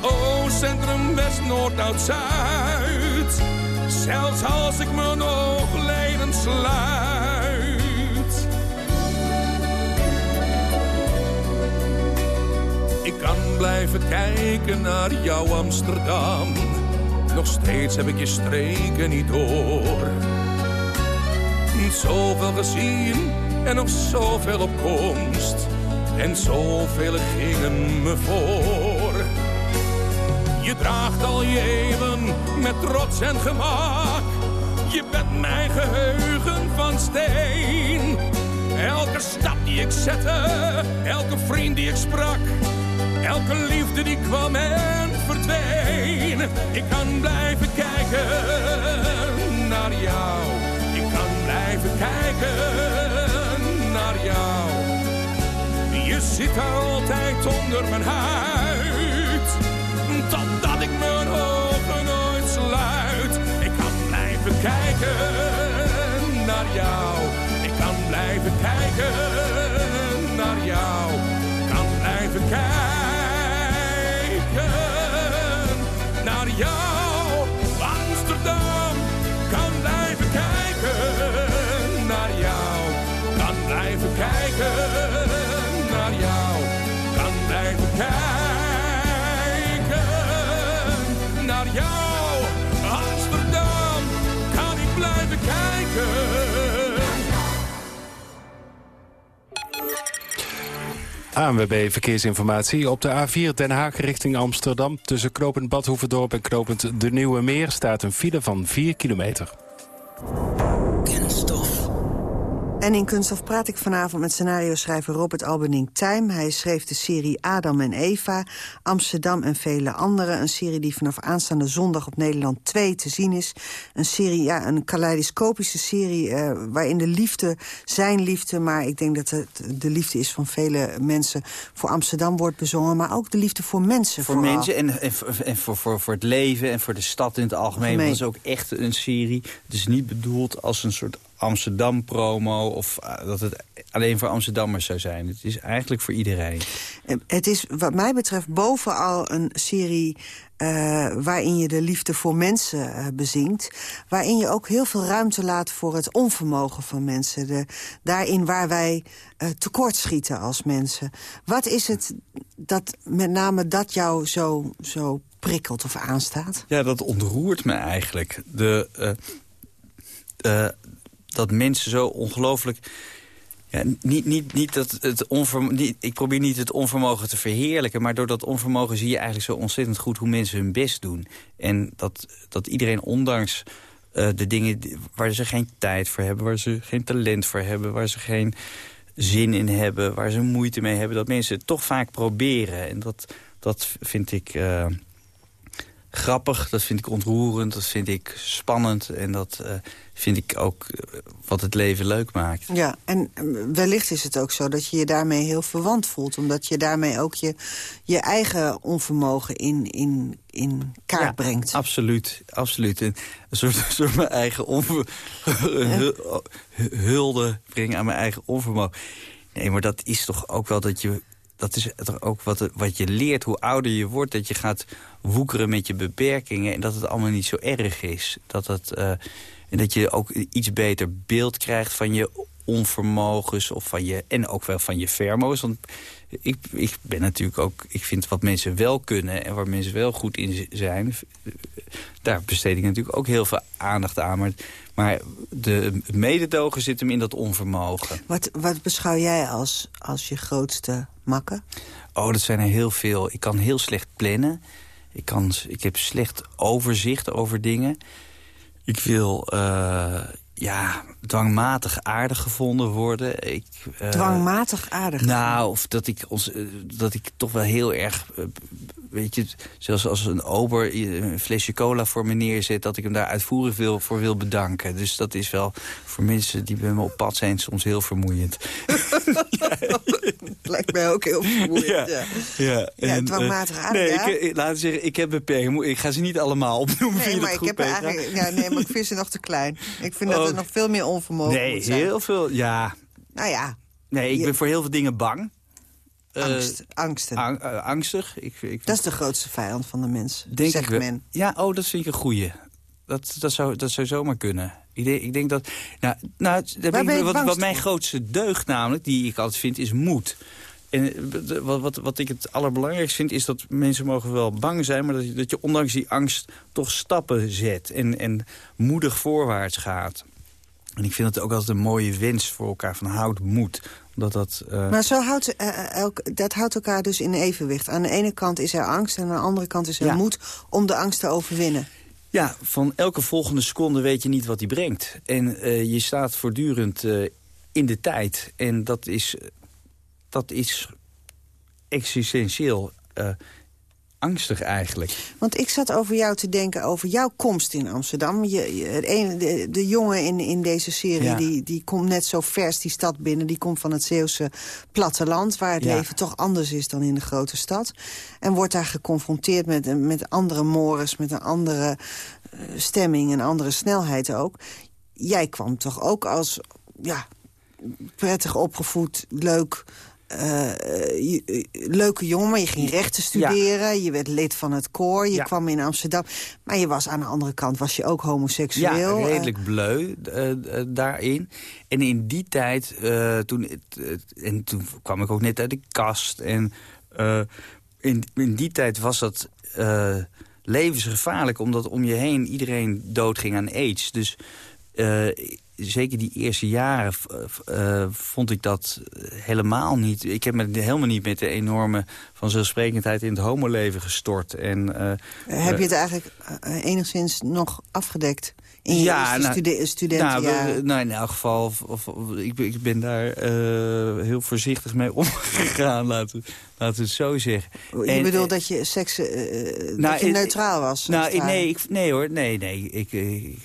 Oost, centrum, west, noord, oud, zuid. Zelfs als ik mijn oogleden sluit. Ik kan blijven kijken naar jouw Amsterdam. Nog steeds heb ik je streken niet door. Zoveel gezien en nog zoveel op komst. En zoveel gingen me voor. Je draagt al je eeuwen met trots en gemak. Je bent mijn geheugen van steen. Elke stap die ik zette, elke vriend die ik sprak. Elke liefde die kwam en Ik kan blijven kijken naar jou. Ik kan blijven kijken naar jou. Je zit altijd onder mijn huid. Totdat ik mijn ogen nooit sluit. Ik kan blijven kijken naar jou. Ik kan blijven kijken naar jou. Kan blijven kijken ANWB Verkeersinformatie. Op de A4 Den Haag richting Amsterdam... tussen knopend Badhoevedorp en knopend De Nieuwe Meer... staat een file van 4 kilometer. En in Kunststof praat ik vanavond met scenario-schrijver Robert Albening Tijm. Hij schreef de serie Adam en Eva, Amsterdam en vele andere. Een serie die vanaf aanstaande zondag op Nederland 2 te zien is. Een serie, ja, een kaleidoscopische serie uh, waarin de liefde, zijn liefde... maar ik denk dat het de liefde is van vele mensen voor Amsterdam wordt bezongen... maar ook de liefde voor mensen Voor vooral. mensen en, en, en voor, voor, voor het leven en voor de stad in het algemeen. Het is ook echt een serie. Het is niet bedoeld als een soort Amsterdam-promo... of eh, dat het alleen voor Amsterdammers zou zijn. Het is eigenlijk voor iedereen. Het is wat mij betreft bovenal een serie eh, waarin je de liefde voor mensen eh, bezingt. Waarin je ook heel veel ruimte laat voor het onvermogen van mensen. De, daarin waar wij eh, tekortschieten als mensen. Wat is het dat met name dat jou zo, zo prikkelt of aanstaat? Ja, dat ontroert me eigenlijk. De, dat mensen zo ongelooflijk... Ja, niet, niet, niet dat het onvermo niet, ik probeer niet het onvermogen te verheerlijken... maar door dat onvermogen zie je eigenlijk zo ontzettend goed hoe mensen hun best doen. En dat, dat iedereen ondanks eh, de dingen waar ze geen tijd voor hebben... waar ze geen talent voor hebben, waar ze geen zin in hebben... waar ze moeite mee hebben, dat mensen het toch vaak proberen. En dat, dat vind ik... eh, grappig, dat vind ik ontroerend, dat vind ik spannend... en dat eh, vind ik ook eh, wat het leven leuk maakt. Ja, en eh, wellicht is het ook zo dat je je daarmee heel verwant voelt. Omdat je daarmee ook je, je eigen onvermogen in, in, in kaart Ja, brengt. Absoluut, absoluut. En een soort, een soort mijn eigen onver, hul- hulde brengen aan mijn eigen onvermogen. Nee, maar dat is toch ook wel dat je... Dat is toch ook wat, wat je leert, hoe ouder je wordt... dat je gaat woekeren met je beperkingen... en dat het allemaal niet zo erg is. Dat, het, eh, en dat je ook iets beter beeld krijgt van je onvermogens... Of van je, en ook wel van je vermogens. Want ik, ik ben natuurlijk ook... Ik vind wat mensen wel kunnen en waar mensen wel goed in zijn... daar besteed ik natuurlijk ook heel veel aandacht aan. Maar, maar de mededogen zit hem in dat onvermogen. Wat, wat beschouw jij als, als je grootste makken? Oh, dat zijn er heel veel. Ik kan heel slecht plannen. Ik, kan, ik heb slecht overzicht over dingen. Ik wil eh, ja, dwangmatig aardig gevonden worden. Ik, eh, Dwangmatig aardig. Nou, of dat ik, ons, eh, dat ik toch wel heel erg... weet je, zelfs als een ober een flesje cola voor me neerzet... dat ik hem daar uitvoerig wil, voor wil bedanken. Dus dat is wel voor mensen die bij me op pad zijn soms heel vermoeiend. Lijkt mij ook heel vermoeiend. Ja. Ja. Ja, en, dwangmatig eh, Nee, ja. ik, eh, laten we zeggen, ik heb beperkingen. Ik ga ze niet allemaal opnoemen. Nee, Vind je maar ik heb eigenlijk, ja, nee, maar ik vind ze nog te klein. Ik vind dat Oh. er nog veel meer onvermogen Nee, moet zijn. heel veel. Ja. Nou ja, Nee, ik ben voor heel veel dingen bang. Eh, angst, angsten. ang- eh, angstig. Ik, ik, dat is de grootste vijand van de mens, denk ik men. Ja, oh, dat vind ik een goeie. Dat, dat, zou, dat zou zomaar kunnen. Ik denk, ik denk dat... Nou, nou ik- wat, mijn grootste deugd namelijk, die ik altijd vind, is moed. En eh, wat, wat, wat ik het allerbelangrijkste vind, is dat mensen mogen wel bang zijn... maar dat je, dat je ondanks die angst toch stappen zet en, en moedig voorwaarts gaat. En ik vind het ook altijd een mooie wens voor elkaar van houd moed. Dat dat, uh... Maar zo houdt, uh, elk, dat houdt elkaar dus in evenwicht. Aan de ene kant is er angst en aan de andere kant is er ja. moed om de angst te overwinnen. Ja, van elke volgende seconde weet je niet wat die brengt. En uh, je staat voortdurend in de tijd. En dat is, dat is existentieel angstig eigenlijk. Want ik zat over jou te denken, over jouw komst in Amsterdam. Je, je de, de, jongen in, in deze serie, die, die komt net zo vers die stad binnen. Die komt van het Zeeuwse platteland, waar het leven toch anders is dan in de grote stad. En wordt daar geconfronteerd met, met andere mores, met een andere uh, stemming, een andere snelheid ook. Jij kwam toch ook als ja, prettig opgevoed, leuk uh, leuke jongen, je ging rechten studeren. Je werd lid van het koor, je kwam in Amsterdam. Maar je was aan de andere kant was je ook homoseksueel. Ja, redelijk bleu uh, daarin. En in die tijd, toen, en toen kwam ik ook net uit de kast. En in, in die tijd was dat levensgevaarlijk... omdat om je heen iedereen doodging aan aids. Dus zeker die eerste jaren uh, vond ik dat helemaal niet... Ik heb me helemaal niet met de enorme vanzelfsprekendheid in het homoleven gestort. En, uh, heb je het eigenlijk enigszins nog afgedekt? In je ja, nou, stude studentenjaar? Nou, nou, in elk geval, of, of, ik, ik, ben daar uh, heel voorzichtig mee omgegaan, laten, laten we het zo zeggen. Je en, bedoelt dat je seks uh, nou, dat je neutraal was? Nou, nee, ik, nee hoor, nee, nee. Ik,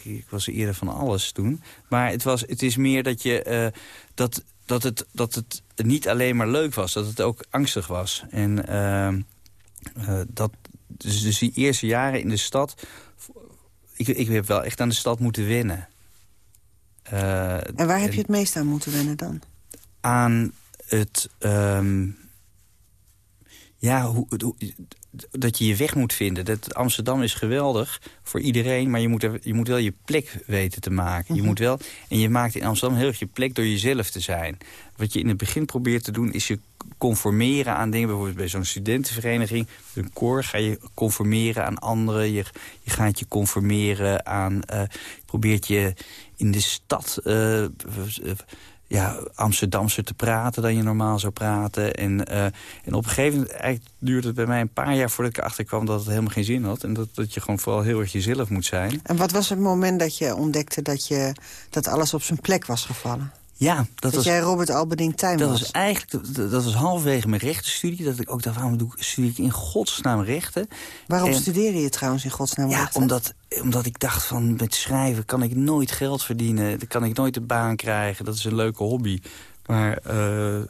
ik, was eerder van alles toen. Maar het, was, het is meer dat je... Uh, dat, dat, het, dat het niet alleen maar leuk was, dat het ook angstig was. En uh, dat, dus, dus die eerste jaren in de stad ik, ik heb wel echt aan de stad moeten wennen. Uh, en waar heb je het meest aan moeten wennen dan? Aan het... Um, ja, hoe, hoe, dat je je weg moet vinden. Dat Amsterdam is geweldig voor iedereen, maar je moet, er, je moet wel je plek weten te maken. Je mhm. moet wel, en je maakt in Amsterdam heel erg je plek door jezelf te zijn. Wat je in het begin probeert te doen, is je conformeren aan dingen. Bijvoorbeeld bij zo'n studentenvereniging, een koor, ga je conformeren aan anderen. Je, je gaat je conformeren aan... Uh, probeert je in de stad... Uh, ja, Amsterdamse te praten dan je normaal zou praten. En, en op een gegeven moment eigenlijk duurde het bij mij een paar jaar voordat ik erachter kwam dat het helemaal geen zin had. En dat, dat je gewoon vooral heel erg jezelf moet zijn. En wat was het moment dat je ontdekte dat, je, dat alles op zijn plek was gevallen? Ja, dat, dat was, jij Robert Albeding Tijm dat was. was eigenlijk, dat, dat was halverwege mijn rechtenstudie. Dat ik ook dacht, waarom doe, studeer ik in godsnaam rechten? Waarom studeerde je trouwens in godsnaam ja, rechten? Omdat, omdat ik dacht van, met schrijven kan ik nooit geld verdienen. Dan kan ik nooit een baan krijgen. Dat is een leuke hobby. Maar uh,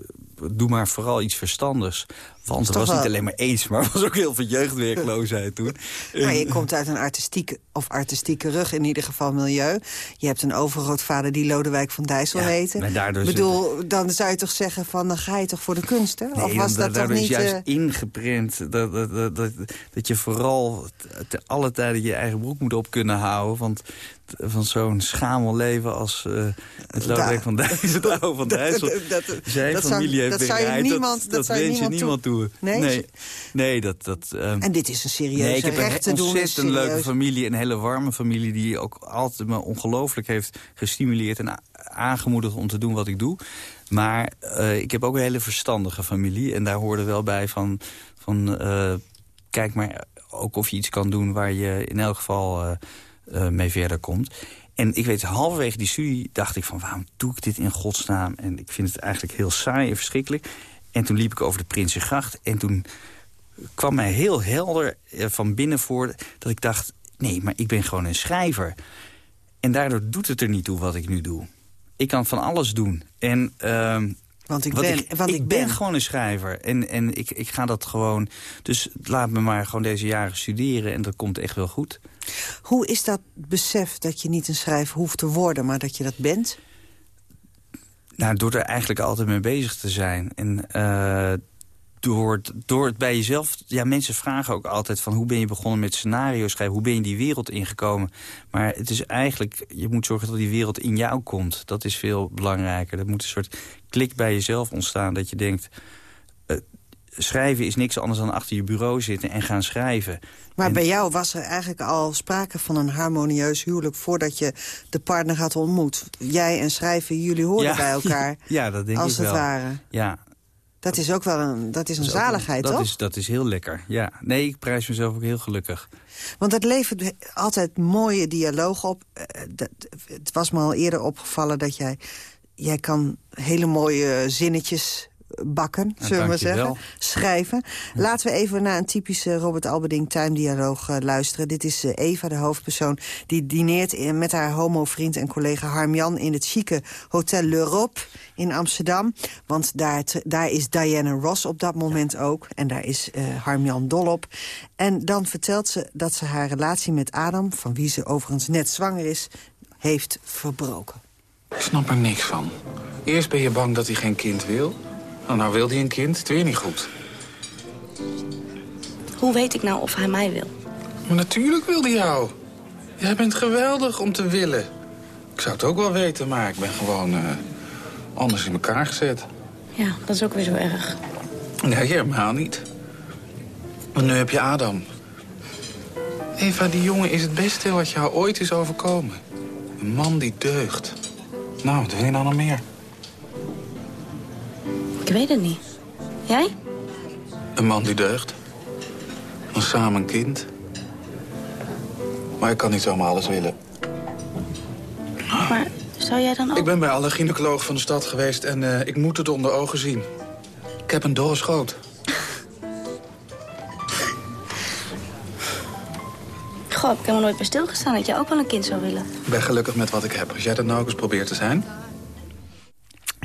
doe maar vooral iets verstandigs. Want er was niet alleen maar aids, maar er was ook heel veel jeugdwerkloosheid toen. Maar je komt uit een artistieke, of artistieke rug, in ieder geval milieu. Je hebt een overgrootvader die Lodewijk van Dijssel ja, heette. Ik bedoel, dan zou je toch zeggen van, dan ga je toch voor de kunst, hè? of was dat toch niet... is juist uh... ingeprint dat, dat, dat, dat, dat je vooral te alle tijden je eigen broek moet op kunnen houden. Want van zo'n schamel leven als uh, het Lodewijk van Dijssel, van Dijssel. Zijn familie heeft dat zou je niemand, dat, dat, dat wens je niemand toe. Nee? Nee, nee dat... dat um, en dit is een serieuze nee, ik heb een ontzettend leuke familie, een hele warme familie... die ook altijd me ongelooflijk heeft gestimuleerd en aangemoedigd om te doen wat ik doe. Maar uh, ik heb ook een hele verstandige familie. En daar hoorde wel bij van... van uh, kijk maar ook of je iets kan doen waar je in elk geval uh, mee verder komt. En ik weet, halverwege die studie dacht ik van... waarom doe ik dit in godsnaam? En ik vind het eigenlijk heel saai en verschrikkelijk. En toen liep ik over de Prinsengracht. En toen kwam mij heel helder eh, van binnen voor dat ik dacht... nee, maar ik ben gewoon een schrijver. En daardoor doet het er niet toe wat ik nu doe. Ik kan van alles doen. En... Uh, want ik ben, ik, want ik, ben, gewoon een schrijver. En, en ik, ik ga dat gewoon... Dus laat me maar gewoon deze jaren studeren. En dat komt echt wel goed. Hoe is dat besef dat je niet een schrijver hoeft te worden... maar dat je dat bent? Nou, door er eigenlijk altijd mee bezig te zijn. En uh, door, door het bij jezelf... Ja, mensen vragen ook altijd van hoe ben je begonnen met scenario schrijven? Hoe ben je die wereld ingekomen? Maar het is eigenlijk... Je moet zorgen dat die wereld in jou komt. Dat is veel belangrijker. Er moet een soort klik bij jezelf ontstaan. Dat je denkt... Uh, schrijven is niks anders dan achter je bureau zitten en gaan schrijven. Maar En- bij jou was er eigenlijk al sprake van een harmonieus huwelijk... voordat je de partner had ontmoet. Jij en schrijven, jullie hoorden Ja, bij elkaar. ja, dat denk als ik het wel. ware. Ja, Dat is ook wel een, dat is een dat is ook- zaligheid, dat toch? Is, dat is heel lekker, ja. Nee, ik prijs mezelf ook heel gelukkig. Want het levert altijd mooie dialoog op. Eh, dat- Het was me al eerder opgevallen dat jij... jij kan hele mooie zinnetjes bakken, zullen we maar zeggen. Schrijven. Laten we even naar een typische Robert Alberding time-dialoog eh, luisteren. Dit is eh, Eva, de hoofdpersoon, die dineert in- met haar homo-vriend en collega Harmjan... in het chique Hotel L'Europe in Amsterdam. Want daar, daar is Diana Ross op dat moment ook. En daar is eh, Harmjan dol op. En dan vertelt ze dat ze haar relatie met Adam... van wie ze overigens net zwanger is, heeft verbroken. Ik snap er niks van. Eerst ben je bang dat hij geen kind wil. Nou, nou wil hij een kind, het weer niet goed. Hoe weet ik nou of hij mij wil? Maar natuurlijk wil hij jou. Jij bent geweldig om te willen. Ik zou het ook wel weten, maar ik ben gewoon eh, anders in elkaar gezet. Ja, dat is ook weer zo erg. Nee, helemaal niet. Maar nu heb je Adam. Eva, die jongen is het beste wat jou ooit is overkomen. Een man die deugt. Nou, wat wil je dan nog meer? Ik weet het niet. Jij? Een man die deugt. Dan samen een kind. Maar ik kan niet zomaar alles willen. Maar zou jij dan ook... Ik ben bij alle gynaecologen van de stad geweest en eh, ik moet het onder ogen zien. Ik heb een dorre schoot. Goh, heb ik helemaal nooit bij stilgestaan dat jij ook wel een kind zou willen. Ik ben gelukkig met wat ik heb. Als jij dat nou ook eens probeert te zijn.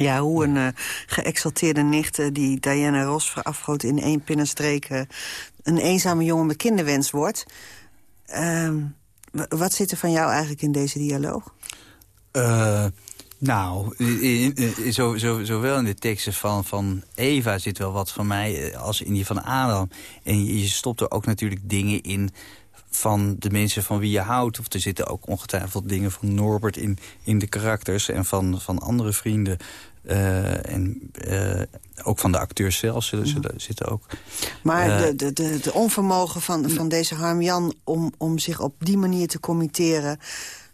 Ja, hoe een eh, geëxalteerde nicht eh, die Diana Ross afgoot in één pinnenstreek... eh, een eenzame jongen met kinderwens wordt. Ehm, wat zit er van jou eigenlijk in deze dialoog? Nou, in, zo, zo, zowel in de teksten van, van Eva zit wel wat van mij als in die van Adam. En je, je stopt er ook natuurlijk dingen in van de mensen van wie je houdt. Of er zitten ook ongetwijfeld dingen van Norbert in, in de karakters... en van, van andere vrienden. Eh, en eh, ook van de acteurs zelf zullen, zullen, zitten ook. Maar Eh, de, de, de, onvermogen van, van deze Harm-Jan om, om zich op die manier te committeren...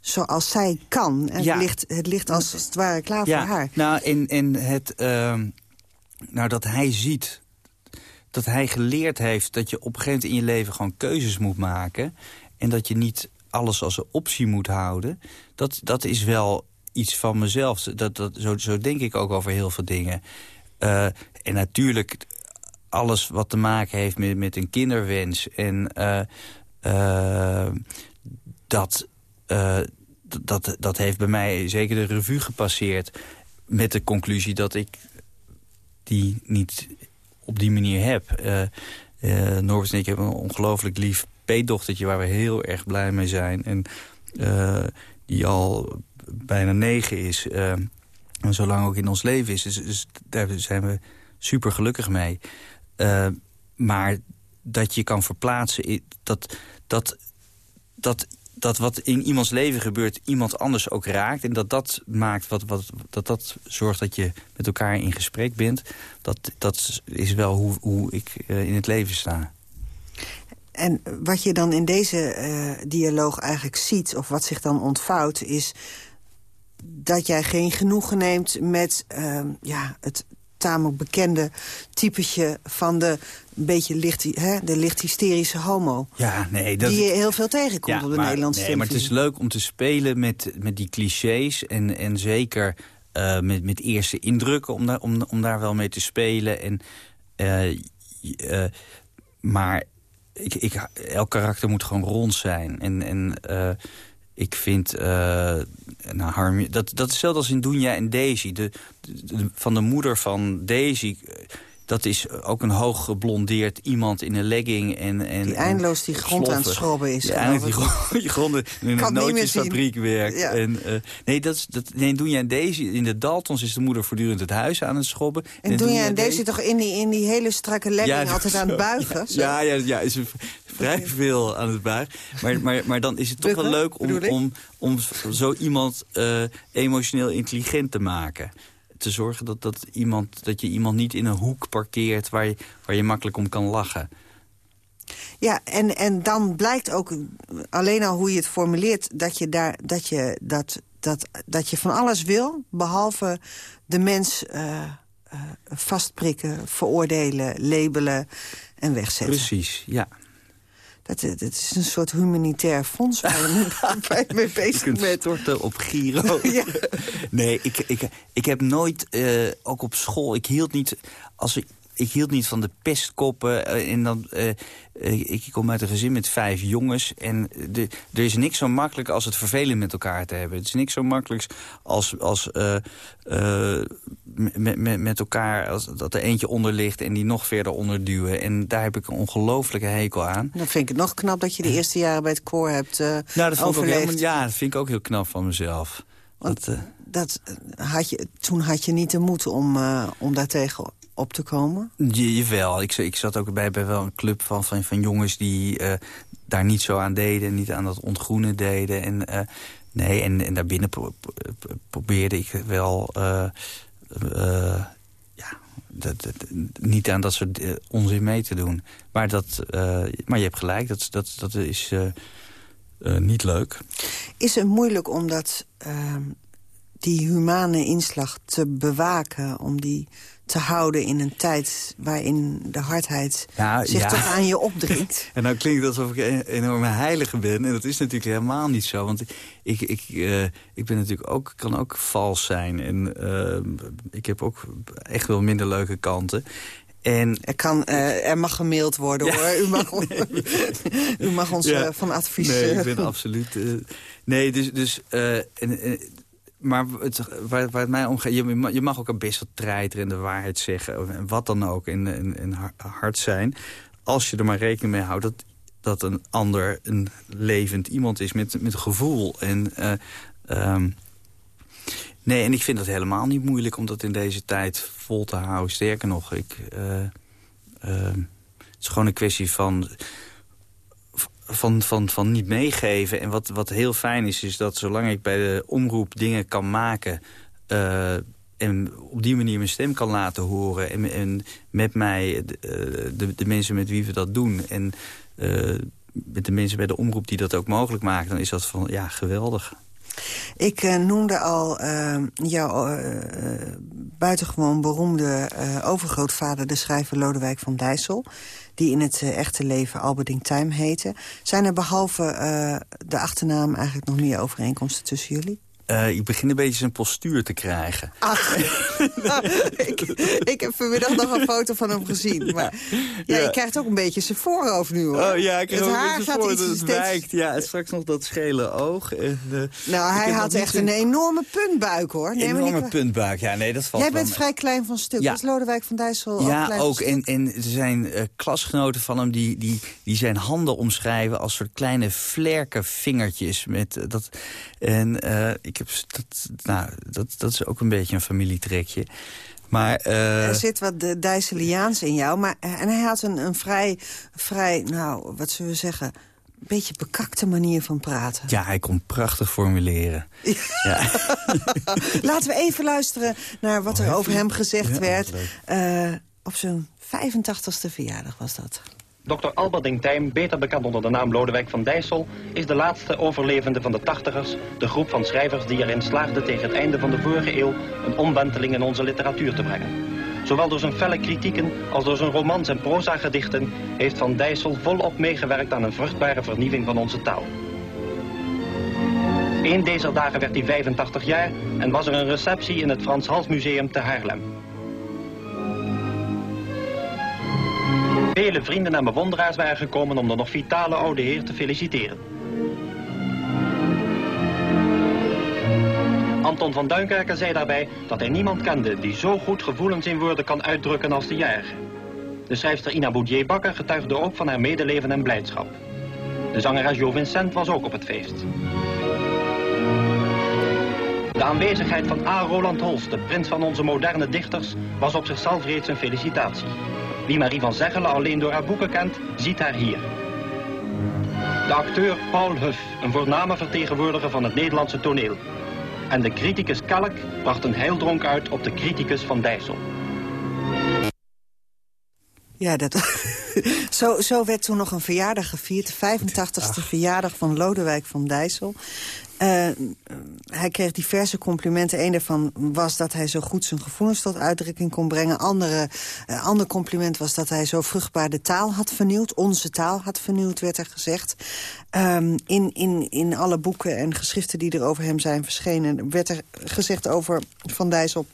zoals zij kan. En Ja. het, ligt, het ligt als het ware klaar ja, voor haar. Nou, en, en het, ehm, nou, dat hij ziet, dat hij geleerd heeft... dat je op een gegeven moment in je leven gewoon keuzes moet maken... en dat je niet alles als een optie moet houden... dat, dat is wel iets van mezelf. Dat, dat, zo, zo denk ik ook over heel veel dingen. Eh, en natuurlijk alles wat te maken heeft met, met een kinderwens... en eh, eh, dat, dat, dat heeft bij mij zeker de revue gepasseerd... met de conclusie dat ik die niet op die manier heb. Eh, Norbert en ik hebben een ongelooflijk lief peetdochtertje... waar we heel erg blij mee zijn. En die al bijna negen is. eh, en zo lang ook in ons leven is. Daar zijn we super gelukkig mee. Eh, maar dat je kan verplaatsen... dat, dat, dat, dat wat in iemands leven gebeurt... iemand anders ook raakt. En dat dat maakt... Wat, wat, dat dat zorgt dat je met elkaar in gesprek bent. Dat, dat is wel hoe, hoe ik eh, in het leven sta. En wat je dan in deze dialoog eigenlijk ziet, of wat zich dan ontvouwt... is dat jij geen genoegen neemt met eh, ja, het tamelijk bekende typetje... van de, een beetje licht, hè, de licht hysterische homo. Ja, nee. Dat, die je heel veel tegenkomt op de maar, Nederlandse nee, maar het is leuk om te spelen met, met die clichés. En, en zeker eh, met, met eerste indrukken om daar, om, om daar wel mee te spelen. En, eh, eh, maar ik, ik, elk karakter moet gewoon rond zijn. En, en ik vind... eh, nou, Harm, dat, dat is hetzelfde als in Dunja en Daisy. De, de- van de moeder van Daisy... Dat is ook een hoog geblondeerd iemand in een legging. En, en, Die eindeloos die grond aan het schrobben is, eindelijk die die grond in een nootjesfabriek werkt. Ja. En, eh, nee, dat, is- dat, nee, doen jij deze. In de Daltons is de moeder voortdurend het huis aan het schobben. En doe je en deze toch in die, in die hele strakke legging altijd aan het buigen? Ja, ja, ja, is vrij veel aan het buigen. Maar, maar, maar dan is het toch wel leuk om, om, om zo iemand eh, emotioneel intelligent te maken. Te zorgen dat, dat, iemand, dat je iemand niet in een hoek parkeert... waar je, waar je makkelijk om kan lachen. Ja, en, en dan blijkt ook alleen al hoe je het formuleert... dat je, daar, dat je, dat, dat, dat je van alles wil, behalve de mens uh, uh, vastprikken, veroordelen, labelen en wegzetten. Precies, ja. Dat, dat is een soort humanitair fonds waar je mee bezig bent. Je storten op Giro. ja. Nee, ik, ik, ik heb nooit, uh, ook op school, ik hield niet... Als ik, ik hield niet van de pestkoppen. Uh, en dan, uh, ik kom uit een gezin met vijf jongens. En de, er is niks zo makkelijk als het vervelend met elkaar te hebben. Het is niks zo makkelijks als, als uh, met, met, met elkaar... Als, dat er eentje onder ligt en die nog verder onderduwen. En daar heb ik een ongelofelijke hekel aan. Dan vind ik het nog knap dat je de eerste jaren bij het koor hebt nou, dat overleefd. Ook ja, dat vind ik ook heel knap van mezelf. Want dat, dat had je, toen had je niet de moed om, om daartegen op te komen? Jawel. Ik, ik zat ook bij, bij wel een club van, van, van jongens die uh, daar niet zo aan deden. Niet aan dat ontgroenen deden. En, uh, nee, en, en daarbinnen pro probeerde ik wel... Uh, ja, dat, dat, niet aan dat soort onzin mee te doen. Maar, dat, maar je hebt gelijk, dat, dat, dat is niet leuk. Is het moeilijk om dat, die humane inslag te bewaken... om die te houden in een tijd waarin de hardheid nou, zich ja. toch aan je opdringt. en nou klinkt het alsof ik een enorme heilige ben. En dat is natuurlijk helemaal niet zo. Want ik, ik, uh, ik ben natuurlijk ook, kan ook vals zijn. En uh, ik heb ook echt wel minder leuke kanten. En er, kan, uh, er mag gemaild worden, ja. hoor. U mag, nee. u mag ons ja. van advies... Nee, ik ben absoluut... nee, dus... dus en, maar het, waar, het mij om gaat, je, je mag ook een best wat treiteren en de waarheid zeggen. En wat dan ook, en, en hard zijn. Als je er maar rekening mee houdt dat, dat een ander een levend iemand is met, met gevoel. En, uh, um, nee, en ik vind het helemaal niet moeilijk om dat in deze tijd vol te houden. Sterker nog, ik, uh, uh, het is gewoon een kwestie van van, van, van niet meegeven. En wat, wat heel fijn is, is dat zolang ik bij de omroep dingen kan maken... Uh, en op die manier mijn stem kan laten horen... en, en met mij, de, de, de, mensen met wie we dat doen... en met de mensen bij de omroep die dat ook mogelijk maken... dan is dat van, ja, geweldig. Ik noemde al jouw buitengewoon beroemde overgrootvader... de schrijver Lodewijk van Dijssel die in het echte leven Alberding Time heette. Zijn er behalve de achternaam eigenlijk nog meer overeenkomsten tussen jullie? Uh, ik begin een beetje zijn postuur te krijgen. Ach, ik, ik, heb vanmiddag nog een foto van hem gezien. Maar ja, ja. je krijgt ook een beetje zijn voorhoofd nu, hoor. Oh ja, ik het haar gaat iets steeds... wijkt. Ja, en straks nog dat schele oog. En, uh, nou, hij had echt een enorme puntbuik, hoor. Een enorme niet... puntbuik, ja, nee, dat valt Jij bent wel vrij klein van stuk. Ja. Was Lodewijk van Dijssel Ja, ook klein ook. En, en er zijn uh, klasgenoten van hem die, die, die zijn handen omschrijven... als soort kleine vlerkenvingertjes. Met, dat, en ik heb... Dat, nou, dat, dat is ook een beetje een familietrekje. Maar, uh... Er zit wat de Dijsseliaans in jou. Maar, en hij had een, een vrij, vrij, nou, wat zullen we zeggen... een beetje bekakte manier van praten. Ja, hij kon prachtig formuleren. Ja. ja. Laten we even luisteren naar wat Oh, er over hem gezegd Ja, werd. Uh, op zijn 85ste verjaardag was dat. Dr. Albert Tijm, beter bekend onder de naam Lodewijk van Dijssel, is de laatste overlevende van de tachtigers, de groep van schrijvers die erin slaagden tegen het einde van de vorige eeuw een omwenteling in onze literatuur te brengen. Zowel door zijn felle kritieken als door zijn romans en proza-gedichten heeft Van Dijssel volop meegewerkt aan een vruchtbare vernieuwing van onze taal. Een deze dagen werd hij 85 jaar en was er een receptie in het Frans Hals Museum te Haarlem. Vele vrienden en bewonderaars waren gekomen om de nog vitale oude heer te feliciteren. Anton van Duinkerken zei daarbij dat hij niemand kende die zo goed gevoelens in woorden kan uitdrukken als de jarige. De schrijfster Ina Boudier Bakker getuigde ook van haar medeleven en blijdschap. De zangeres Jo Vincent was ook op het feest. De aanwezigheid van A. Roland Holst, de prins van onze moderne dichters, was op zichzelf reeds een felicitatie. Wie Marie van Zeggelen alleen door haar boeken kent, ziet haar hier. De acteur Paul Huff, een voorname vertegenwoordiger van het Nederlandse toneel. En de criticus Kalk bracht een heildronk uit op de criticus van Dijssel. Ja, dat, zo, zo werd toen nog een verjaardag gevierd. De 85ste verjaardag van Lodewijk van Dijssel. Uh, hij kreeg diverse complimenten. Een daarvan was dat hij zo goed zijn gevoelens tot uitdrukking kon brengen. Andere, uh, ander compliment was dat hij zo vruchtbaar de taal had vernieuwd. Onze taal had vernieuwd, werd er gezegd. Um, in, in, in alle boeken en geschriften die er over hem zijn verschenen... werd er gezegd over Van Dijssel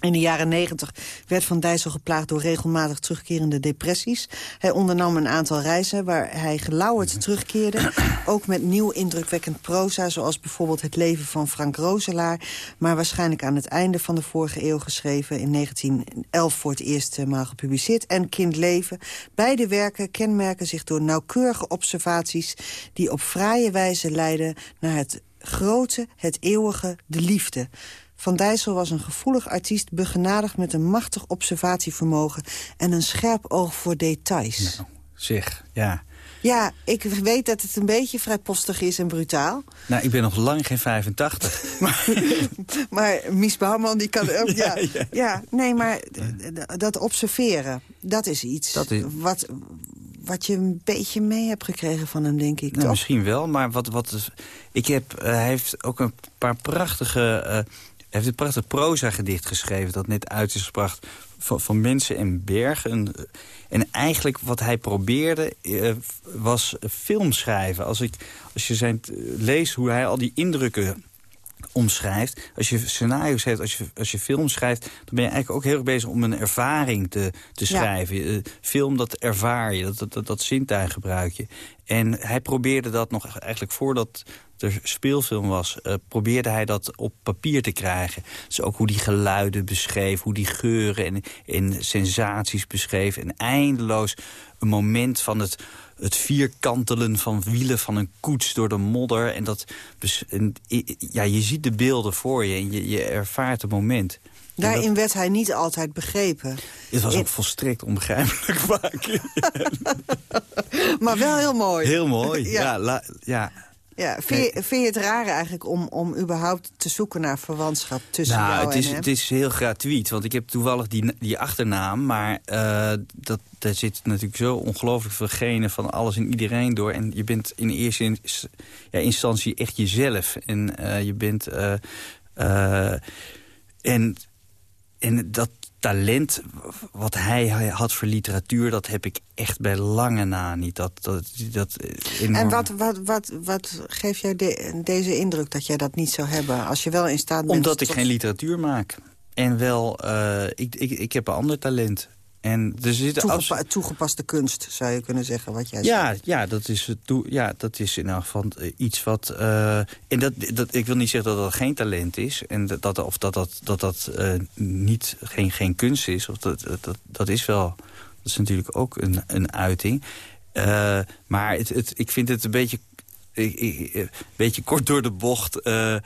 in de jaren negentig werd Van Dijssel geplaagd door regelmatig terugkerende depressies. Hij ondernam een aantal reizen waar hij gelauwerd terugkeerde. Ook met nieuw indrukwekkend proza, zoals bijvoorbeeld Het leven van Frank Roselaar. Maar waarschijnlijk aan het einde van de vorige eeuw geschreven. In 1911 voor het eerst maal gepubliceerd. En Kind Leven. Beide werken kenmerken zich door nauwkeurige observaties... die op fraaie wijze leiden naar het grote, het eeuwige, de liefde... Van Dijssel was een gevoelig artiest, begenadigd met een machtig observatievermogen en een scherp oog voor details. Nou, zeg, ja. Ja, ik weet dat het een beetje vrijpostig is en brutaal. Nou, ik ben nog lang geen 85. maar, maar Mies Bouwman, die kan ook... Ja, ja, ja. nee, maar dat observeren, dat is iets dat is... Wat, wat je een beetje mee hebt gekregen van hem, denk ik, nou, Misschien wel, maar wat, wat ik heb, uh, hij heeft ook een paar prachtige... Uh, heeft een prachtig proza-gedicht geschreven... dat net uit is gebracht van, van mensen en bergen. En eigenlijk wat hij probeerde uh, was film schrijven. Als, ik, als je zijn, leest hoe hij al die indrukken omschrijft. Als je scenario's hebt, als je, als je film schrijft... dan ben je eigenlijk ook heel erg bezig om een ervaring te, te schrijven. Ja. film, dat ervaar je, dat, dat, dat zintuig gebruik je. En hij probeerde dat nog eigenlijk voordat er speelfilm was... Uh, probeerde hij dat op papier te krijgen. Dus ook hoe die geluiden beschreef, hoe die geuren en, en sensaties beschreef. En eindeloos een moment van het, het vierkantelen van wielen van een koets door de modder. En dat, en, ja, je ziet de beelden voor je en je, je ervaart het moment. Daarin werd hij niet altijd begrepen. Het was ook volstrekt onbegrijpelijk vaak. maar wel heel mooi. Heel mooi, ja. ja, la, ja. Ja, vind, je, vind je het raar eigenlijk om, om überhaupt te zoeken naar verwantschap tussen nou, jou het is, en hem? Het is heel gratuit, want ik heb toevallig die, die achternaam... maar uh, dat, daar zit natuurlijk zo ongelooflijk veel genen van alles en iedereen door. En je bent in eerste in, ja, instantie echt jezelf. En uh, je bent... Uh, en, en dat, talent wat hij had voor literatuur... dat heb ik echt bij lange na niet. Dat, dat, dat enorm... En wat, wat, wat, wat geeft jou de, deze indruk dat jij dat niet zou hebben... als je wel in staat bent... Omdat ik geen literatuur maak. En wel, uh, ik, ik, ik heb een ander talent. En er Toegepa Toegepaste kunst, zou je kunnen zeggen, wat jij ja, zegt. Ja, dat is, ja, dat is in elk geval iets wat... Uh, en dat, dat, ik wil niet zeggen dat dat geen talent is. En dat, dat, of dat dat, dat, dat uh, niet, geen, geen kunst is. Of dat, dat, dat is wel... Dat is natuurlijk ook een, een uiting. Uh, maar het, het, ik vind het een beetje een beetje kort door de bocht. Uh,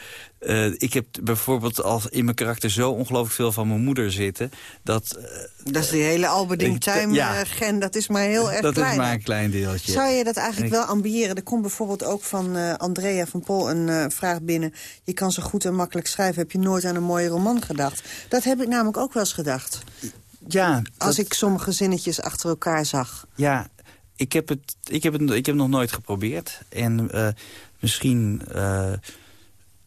uh, ik heb bijvoorbeeld al in mijn karakter zo ongelooflijk veel van mijn moeder zitten. Dat, uh, dat is die hele Alberding Time ja, gen, dat is maar heel erg dat klein. Dat is maar een klein deeltje. Zou je dat eigenlijk ik... wel ambiëren? Er komt bijvoorbeeld ook van Andrea van Pol een vraag binnen. Je kan zo goed en makkelijk schrijven. Heb je nooit aan een mooie roman gedacht? Dat heb ik namelijk ook wel eens gedacht. Ja, Als ik sommige zinnetjes achter elkaar zag. Ja, ik heb, het, ik, heb het, ik heb het nog nooit geprobeerd. En uh, misschien... Uh,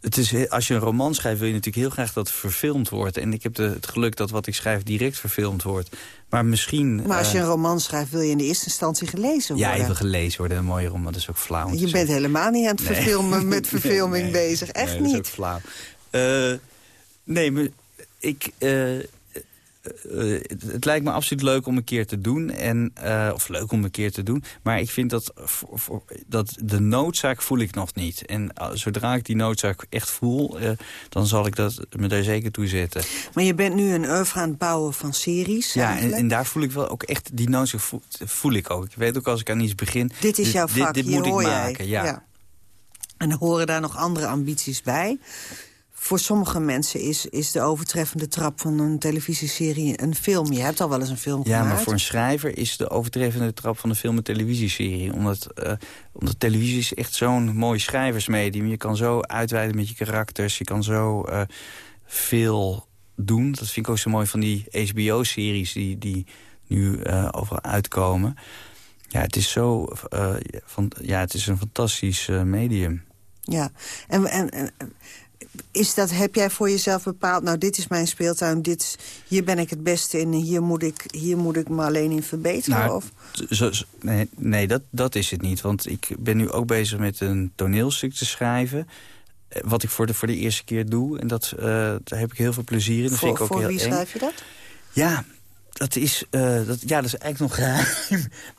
het is, als je een roman schrijft, wil je natuurlijk heel graag dat het verfilmd wordt. En ik heb de, het geluk dat wat ik schrijf direct verfilmd wordt. Maar misschien... Maar als je een roman schrijft, wil je in de eerste instantie gelezen worden. Ja, even gelezen worden. Een mooie roman, dat is ook flauw. Je bent helemaal niet aan het nee. verfilmen met verfilming nee, bezig. Echt niet. Dat is ook flauw. Nee, maar ik... Uh, het lijkt me absoluut leuk om een keer te doen. En, uh, of leuk om een keer te doen. Maar ik vind dat, voor, voor, dat de noodzaak voel ik nog niet. En uh, zodra ik die noodzaak echt voel, dan zal ik dat, me daar zeker toe zetten. Maar je bent nu een oeuvre aan het bouwen van series Ja, en, en, daar voel ik wel ook echt die noodzaak voel, voel, ik ook. Ik weet ook als ik aan iets begin... Dit is jouw vak, dit, dit moet ik maken, ja. ja. En horen daar nog andere ambities bij? Voor sommige mensen is, is de overtreffende trap van een televisieserie een film. Je hebt al wel eens een film ja, gemaakt. maar voor een schrijver is de overtreffende trap van een film een televisieserie. Omdat, uh, omdat televisie is echt zo'n mooi schrijversmedium. Je kan zo uitweiden met je karakters. Je kan zo uh, veel doen. Dat vind ik ook zo mooi van die HBO-series die, die nu uh, overal uitkomen. Ja, het is zo... van, ja, het is een fantastisch medium. Ja, en, en, en is dat, heb jij voor jezelf bepaald... nou, dit is mijn speeltuin, dit, hier ben ik het beste in... hier moet ik, hier moet ik me alleen in verbeteren? Nou, of? Zo, nee, nee dat, dat is het niet. Want ik ben nu ook bezig met een toneelstuk te schrijven... wat ik voor de, voor de eerste keer doe. En dat, uh, daar heb ik heel veel plezier in. Dat voor vind ik ook voor heel wie eng. schrijf je dat? Ja, dat is, uh, dat, ja, dat is eigenlijk nog geheim.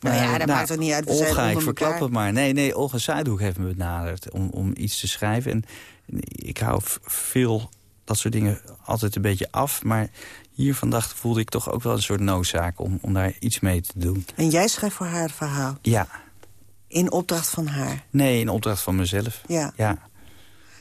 Nou ja, dat maakt het niet uit. Olga, ik verklap het maar. Nee, nee, Olga Zuidhoek heeft me benaderd om, om iets te schrijven. En ik hou veel dat soort dingen altijd een beetje af. Maar hier vandaag voelde ik toch ook wel een soort noodzaak om, om daar iets mee te doen. En jij schrijft voor haar het verhaal? Ja. In opdracht van haar? Nee, in opdracht van mezelf. Ja. ja.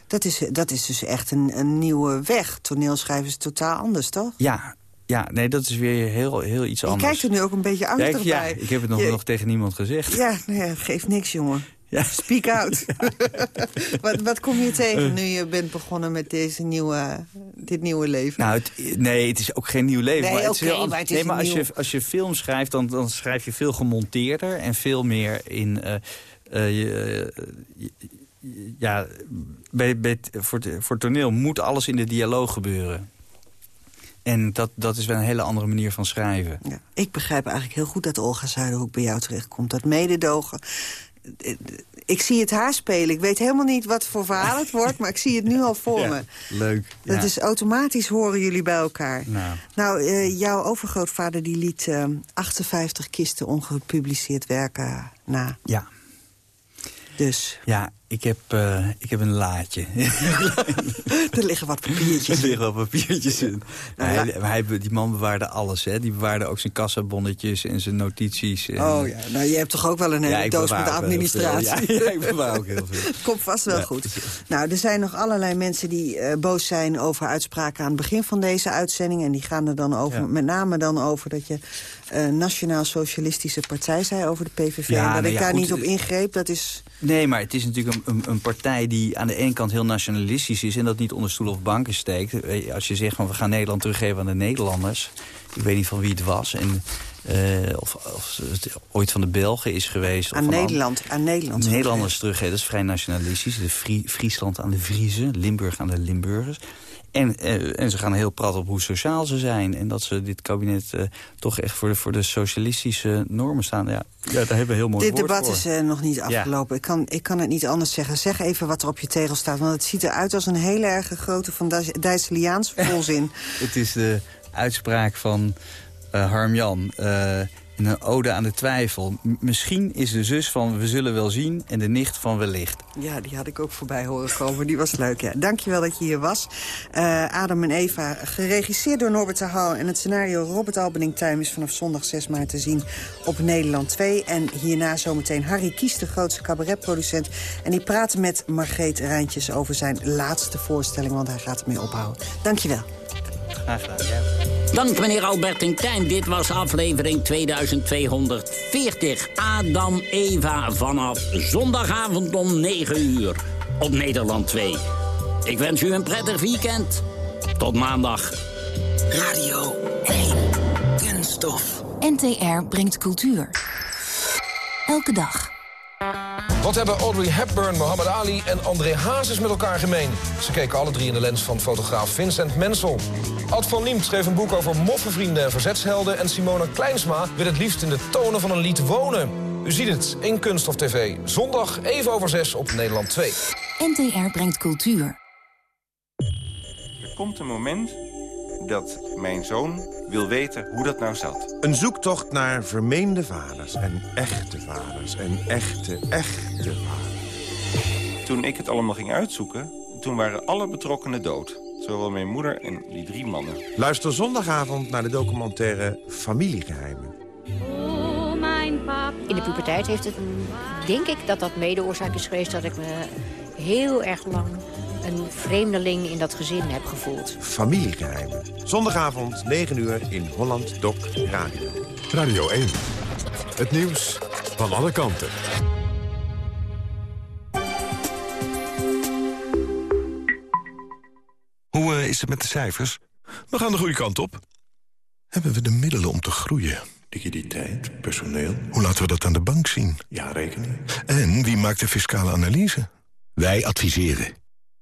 Dat, is, dat is dus echt een, een nieuwe weg. Toneelschrijven is totaal anders, toch? Ja, ja, nee, dat is weer heel, heel iets Je anders. kijkt er nu ook een beetje angstig ja, ik, ja, bij. ik heb het nog, Je- nog tegen niemand gezegd. Ja, nou ja, geeft niks, jongen. Ja. Speak out. wat, wat kom je tegen nu je bent begonnen met deze nieuwe, dit nieuwe leven? Nou, het, nee, het is ook geen nieuw leven. Nee, maar het is heel, maar het is nee, maar als, nieuw- je, als je film schrijft, dan, dan schrijf je veel gemonteerder... en veel meer in... eh, eh, je, eh, je- ja, bij, bij, voor, voor toneel moet alles in de dialoog gebeuren. En dat, dat is wel een hele andere manier van schrijven. Ja, ik begrijp eigenlijk heel goed dat Olga Zuiderhoek bij jou terechtkomt. Dat mededogen. Ik zie het haar spelen. Ik weet helemaal niet wat voor verhaal het wordt... maar ik zie het nu al voor Ja, me. Leuk. Dat ja. is automatisch horen jullie bij elkaar. Nou, Nou, eh, jouw overgrootvader die liet eh, 58 kisten ongepubliceerd werken na. ja. Dus Ja, ik heb, eh, ik heb een laadje. er liggen wat papiertjes. Er liggen wel papiertjes in. Nou hij, ja. hij, die man bewaarde alles. Hè. Die bewaarde ook zijn kassabonnetjes en zijn notities. En, Oh ja, nou je hebt toch ook wel een hele Ja, doos met heel administratie. Ja, ja, ik bewaar ook heel veel. Komt vast wel goed. Nou, er zijn nog allerlei mensen die eh, boos zijn over uitspraken aan het begin van deze uitzending. En die gaan er dan over, met name dan over dat je eh, Nationaal Socialistische Partij zei over de PVV. Ja, en dat nou ik daar niet op eh, ingreep, dat is... Nee, maar het is natuurlijk een, een, een partij die aan de ene kant heel nationalistisch is... en dat niet onder stoel of banken steekt. Eh, Als je zegt van we gaan Nederland teruggeven aan de Nederlanders... ik weet niet van wie het was... En, of, of het ooit van de Belgen is geweest. Aan Nederland, aan Nederland. Nederlanders teruggeven, dat is vrij nationalistisch. De Frie- Friesland aan de Vriezen, Limburg aan de Limburgers. En, eh, en ze gaan heel prat op hoe sociaal ze zijn. En dat ze dit kabinet eh, toch echt voor de, voor de socialistische normen staan. Ja, ja daar hebben we heel mooi Dit debat voor. is eh, nog niet Ja. afgelopen. Ik, kan, ik kan het niet anders zeggen. Zeg even wat er op je tegel staat. Want het ziet eruit als een hele erg grote van Dij- Dijsseliaans volzin. Het is de uitspraak van eh, Harm Jan. Een ode aan de twijfel. Misschien is de zus van we zullen wel zien en de nicht van wellicht. Ja, die had ik ook voorbij horen komen. Die was leuk, ja. Dankjewel dat je hier was. Eh, Adam en Eva, geregisseerd door Norbert de Hal... en het scenario Robert Albening Time is vanaf zondag 6 maart te zien op Nederland 2. En hierna zometeen Harry Kies, de grootste cabaretproducent. En die praat met Margreet Rijntjes over zijn laatste voorstelling... want hij gaat ermee ophouden. Dankjewel. Graag gedaan, ja. Dank meneer Albertijn Tijn. Dit was aflevering 2240. Adam Eva vanaf zondagavond om 9 uur op Nederland 2. Ik wens u een prettig weekend. Tot maandag. Radio 1. Kunststof. NTR brengt cultuur. Elke dag. Wat hebben Audrey Hepburn, Muhammad Ali en André Hazes met elkaar gemeen? Ze keken alle drie in de lens van fotograaf Vincent Mensel. Ad van Liemt schreef een boek over moffenvrienden en verzetshelden... en Simone Kleinsma wil het liefst in de tonen van een lied wonen. U ziet het in Kunst of TV. Zondag even over zes op Nederland 2. NTR brengt cultuur. Er komt een moment dat mijn zoon wil weten hoe dat nou zat. Een zoektocht naar vermeende vaders en echte vaders en echte, echte vaders. Toen ik het allemaal ging uitzoeken, toen waren alle betrokkenen dood. Zowel mijn moeder en die drie mannen. Luister zondagavond naar de documentaire Familiegeheimen. In de puberteit heeft het, denk ik, dat dat mede oorzaak is geweest... dat ik me heel erg lang een vreemdeling in dat gezin heb gevoeld. Familiegeheimen. Zondagavond, 9 uur in Holland Doc Radio. Radio 1. Het nieuws van alle kanten. Hoe eh, is het met de cijfers? We gaan de goede kant op. Hebben we de middelen om te groeien? Liquiditeit, personeel. Hoe laten we dat aan de bank zien? Ja, rekening. En wie maakt de fiscale analyse? Wij adviseren.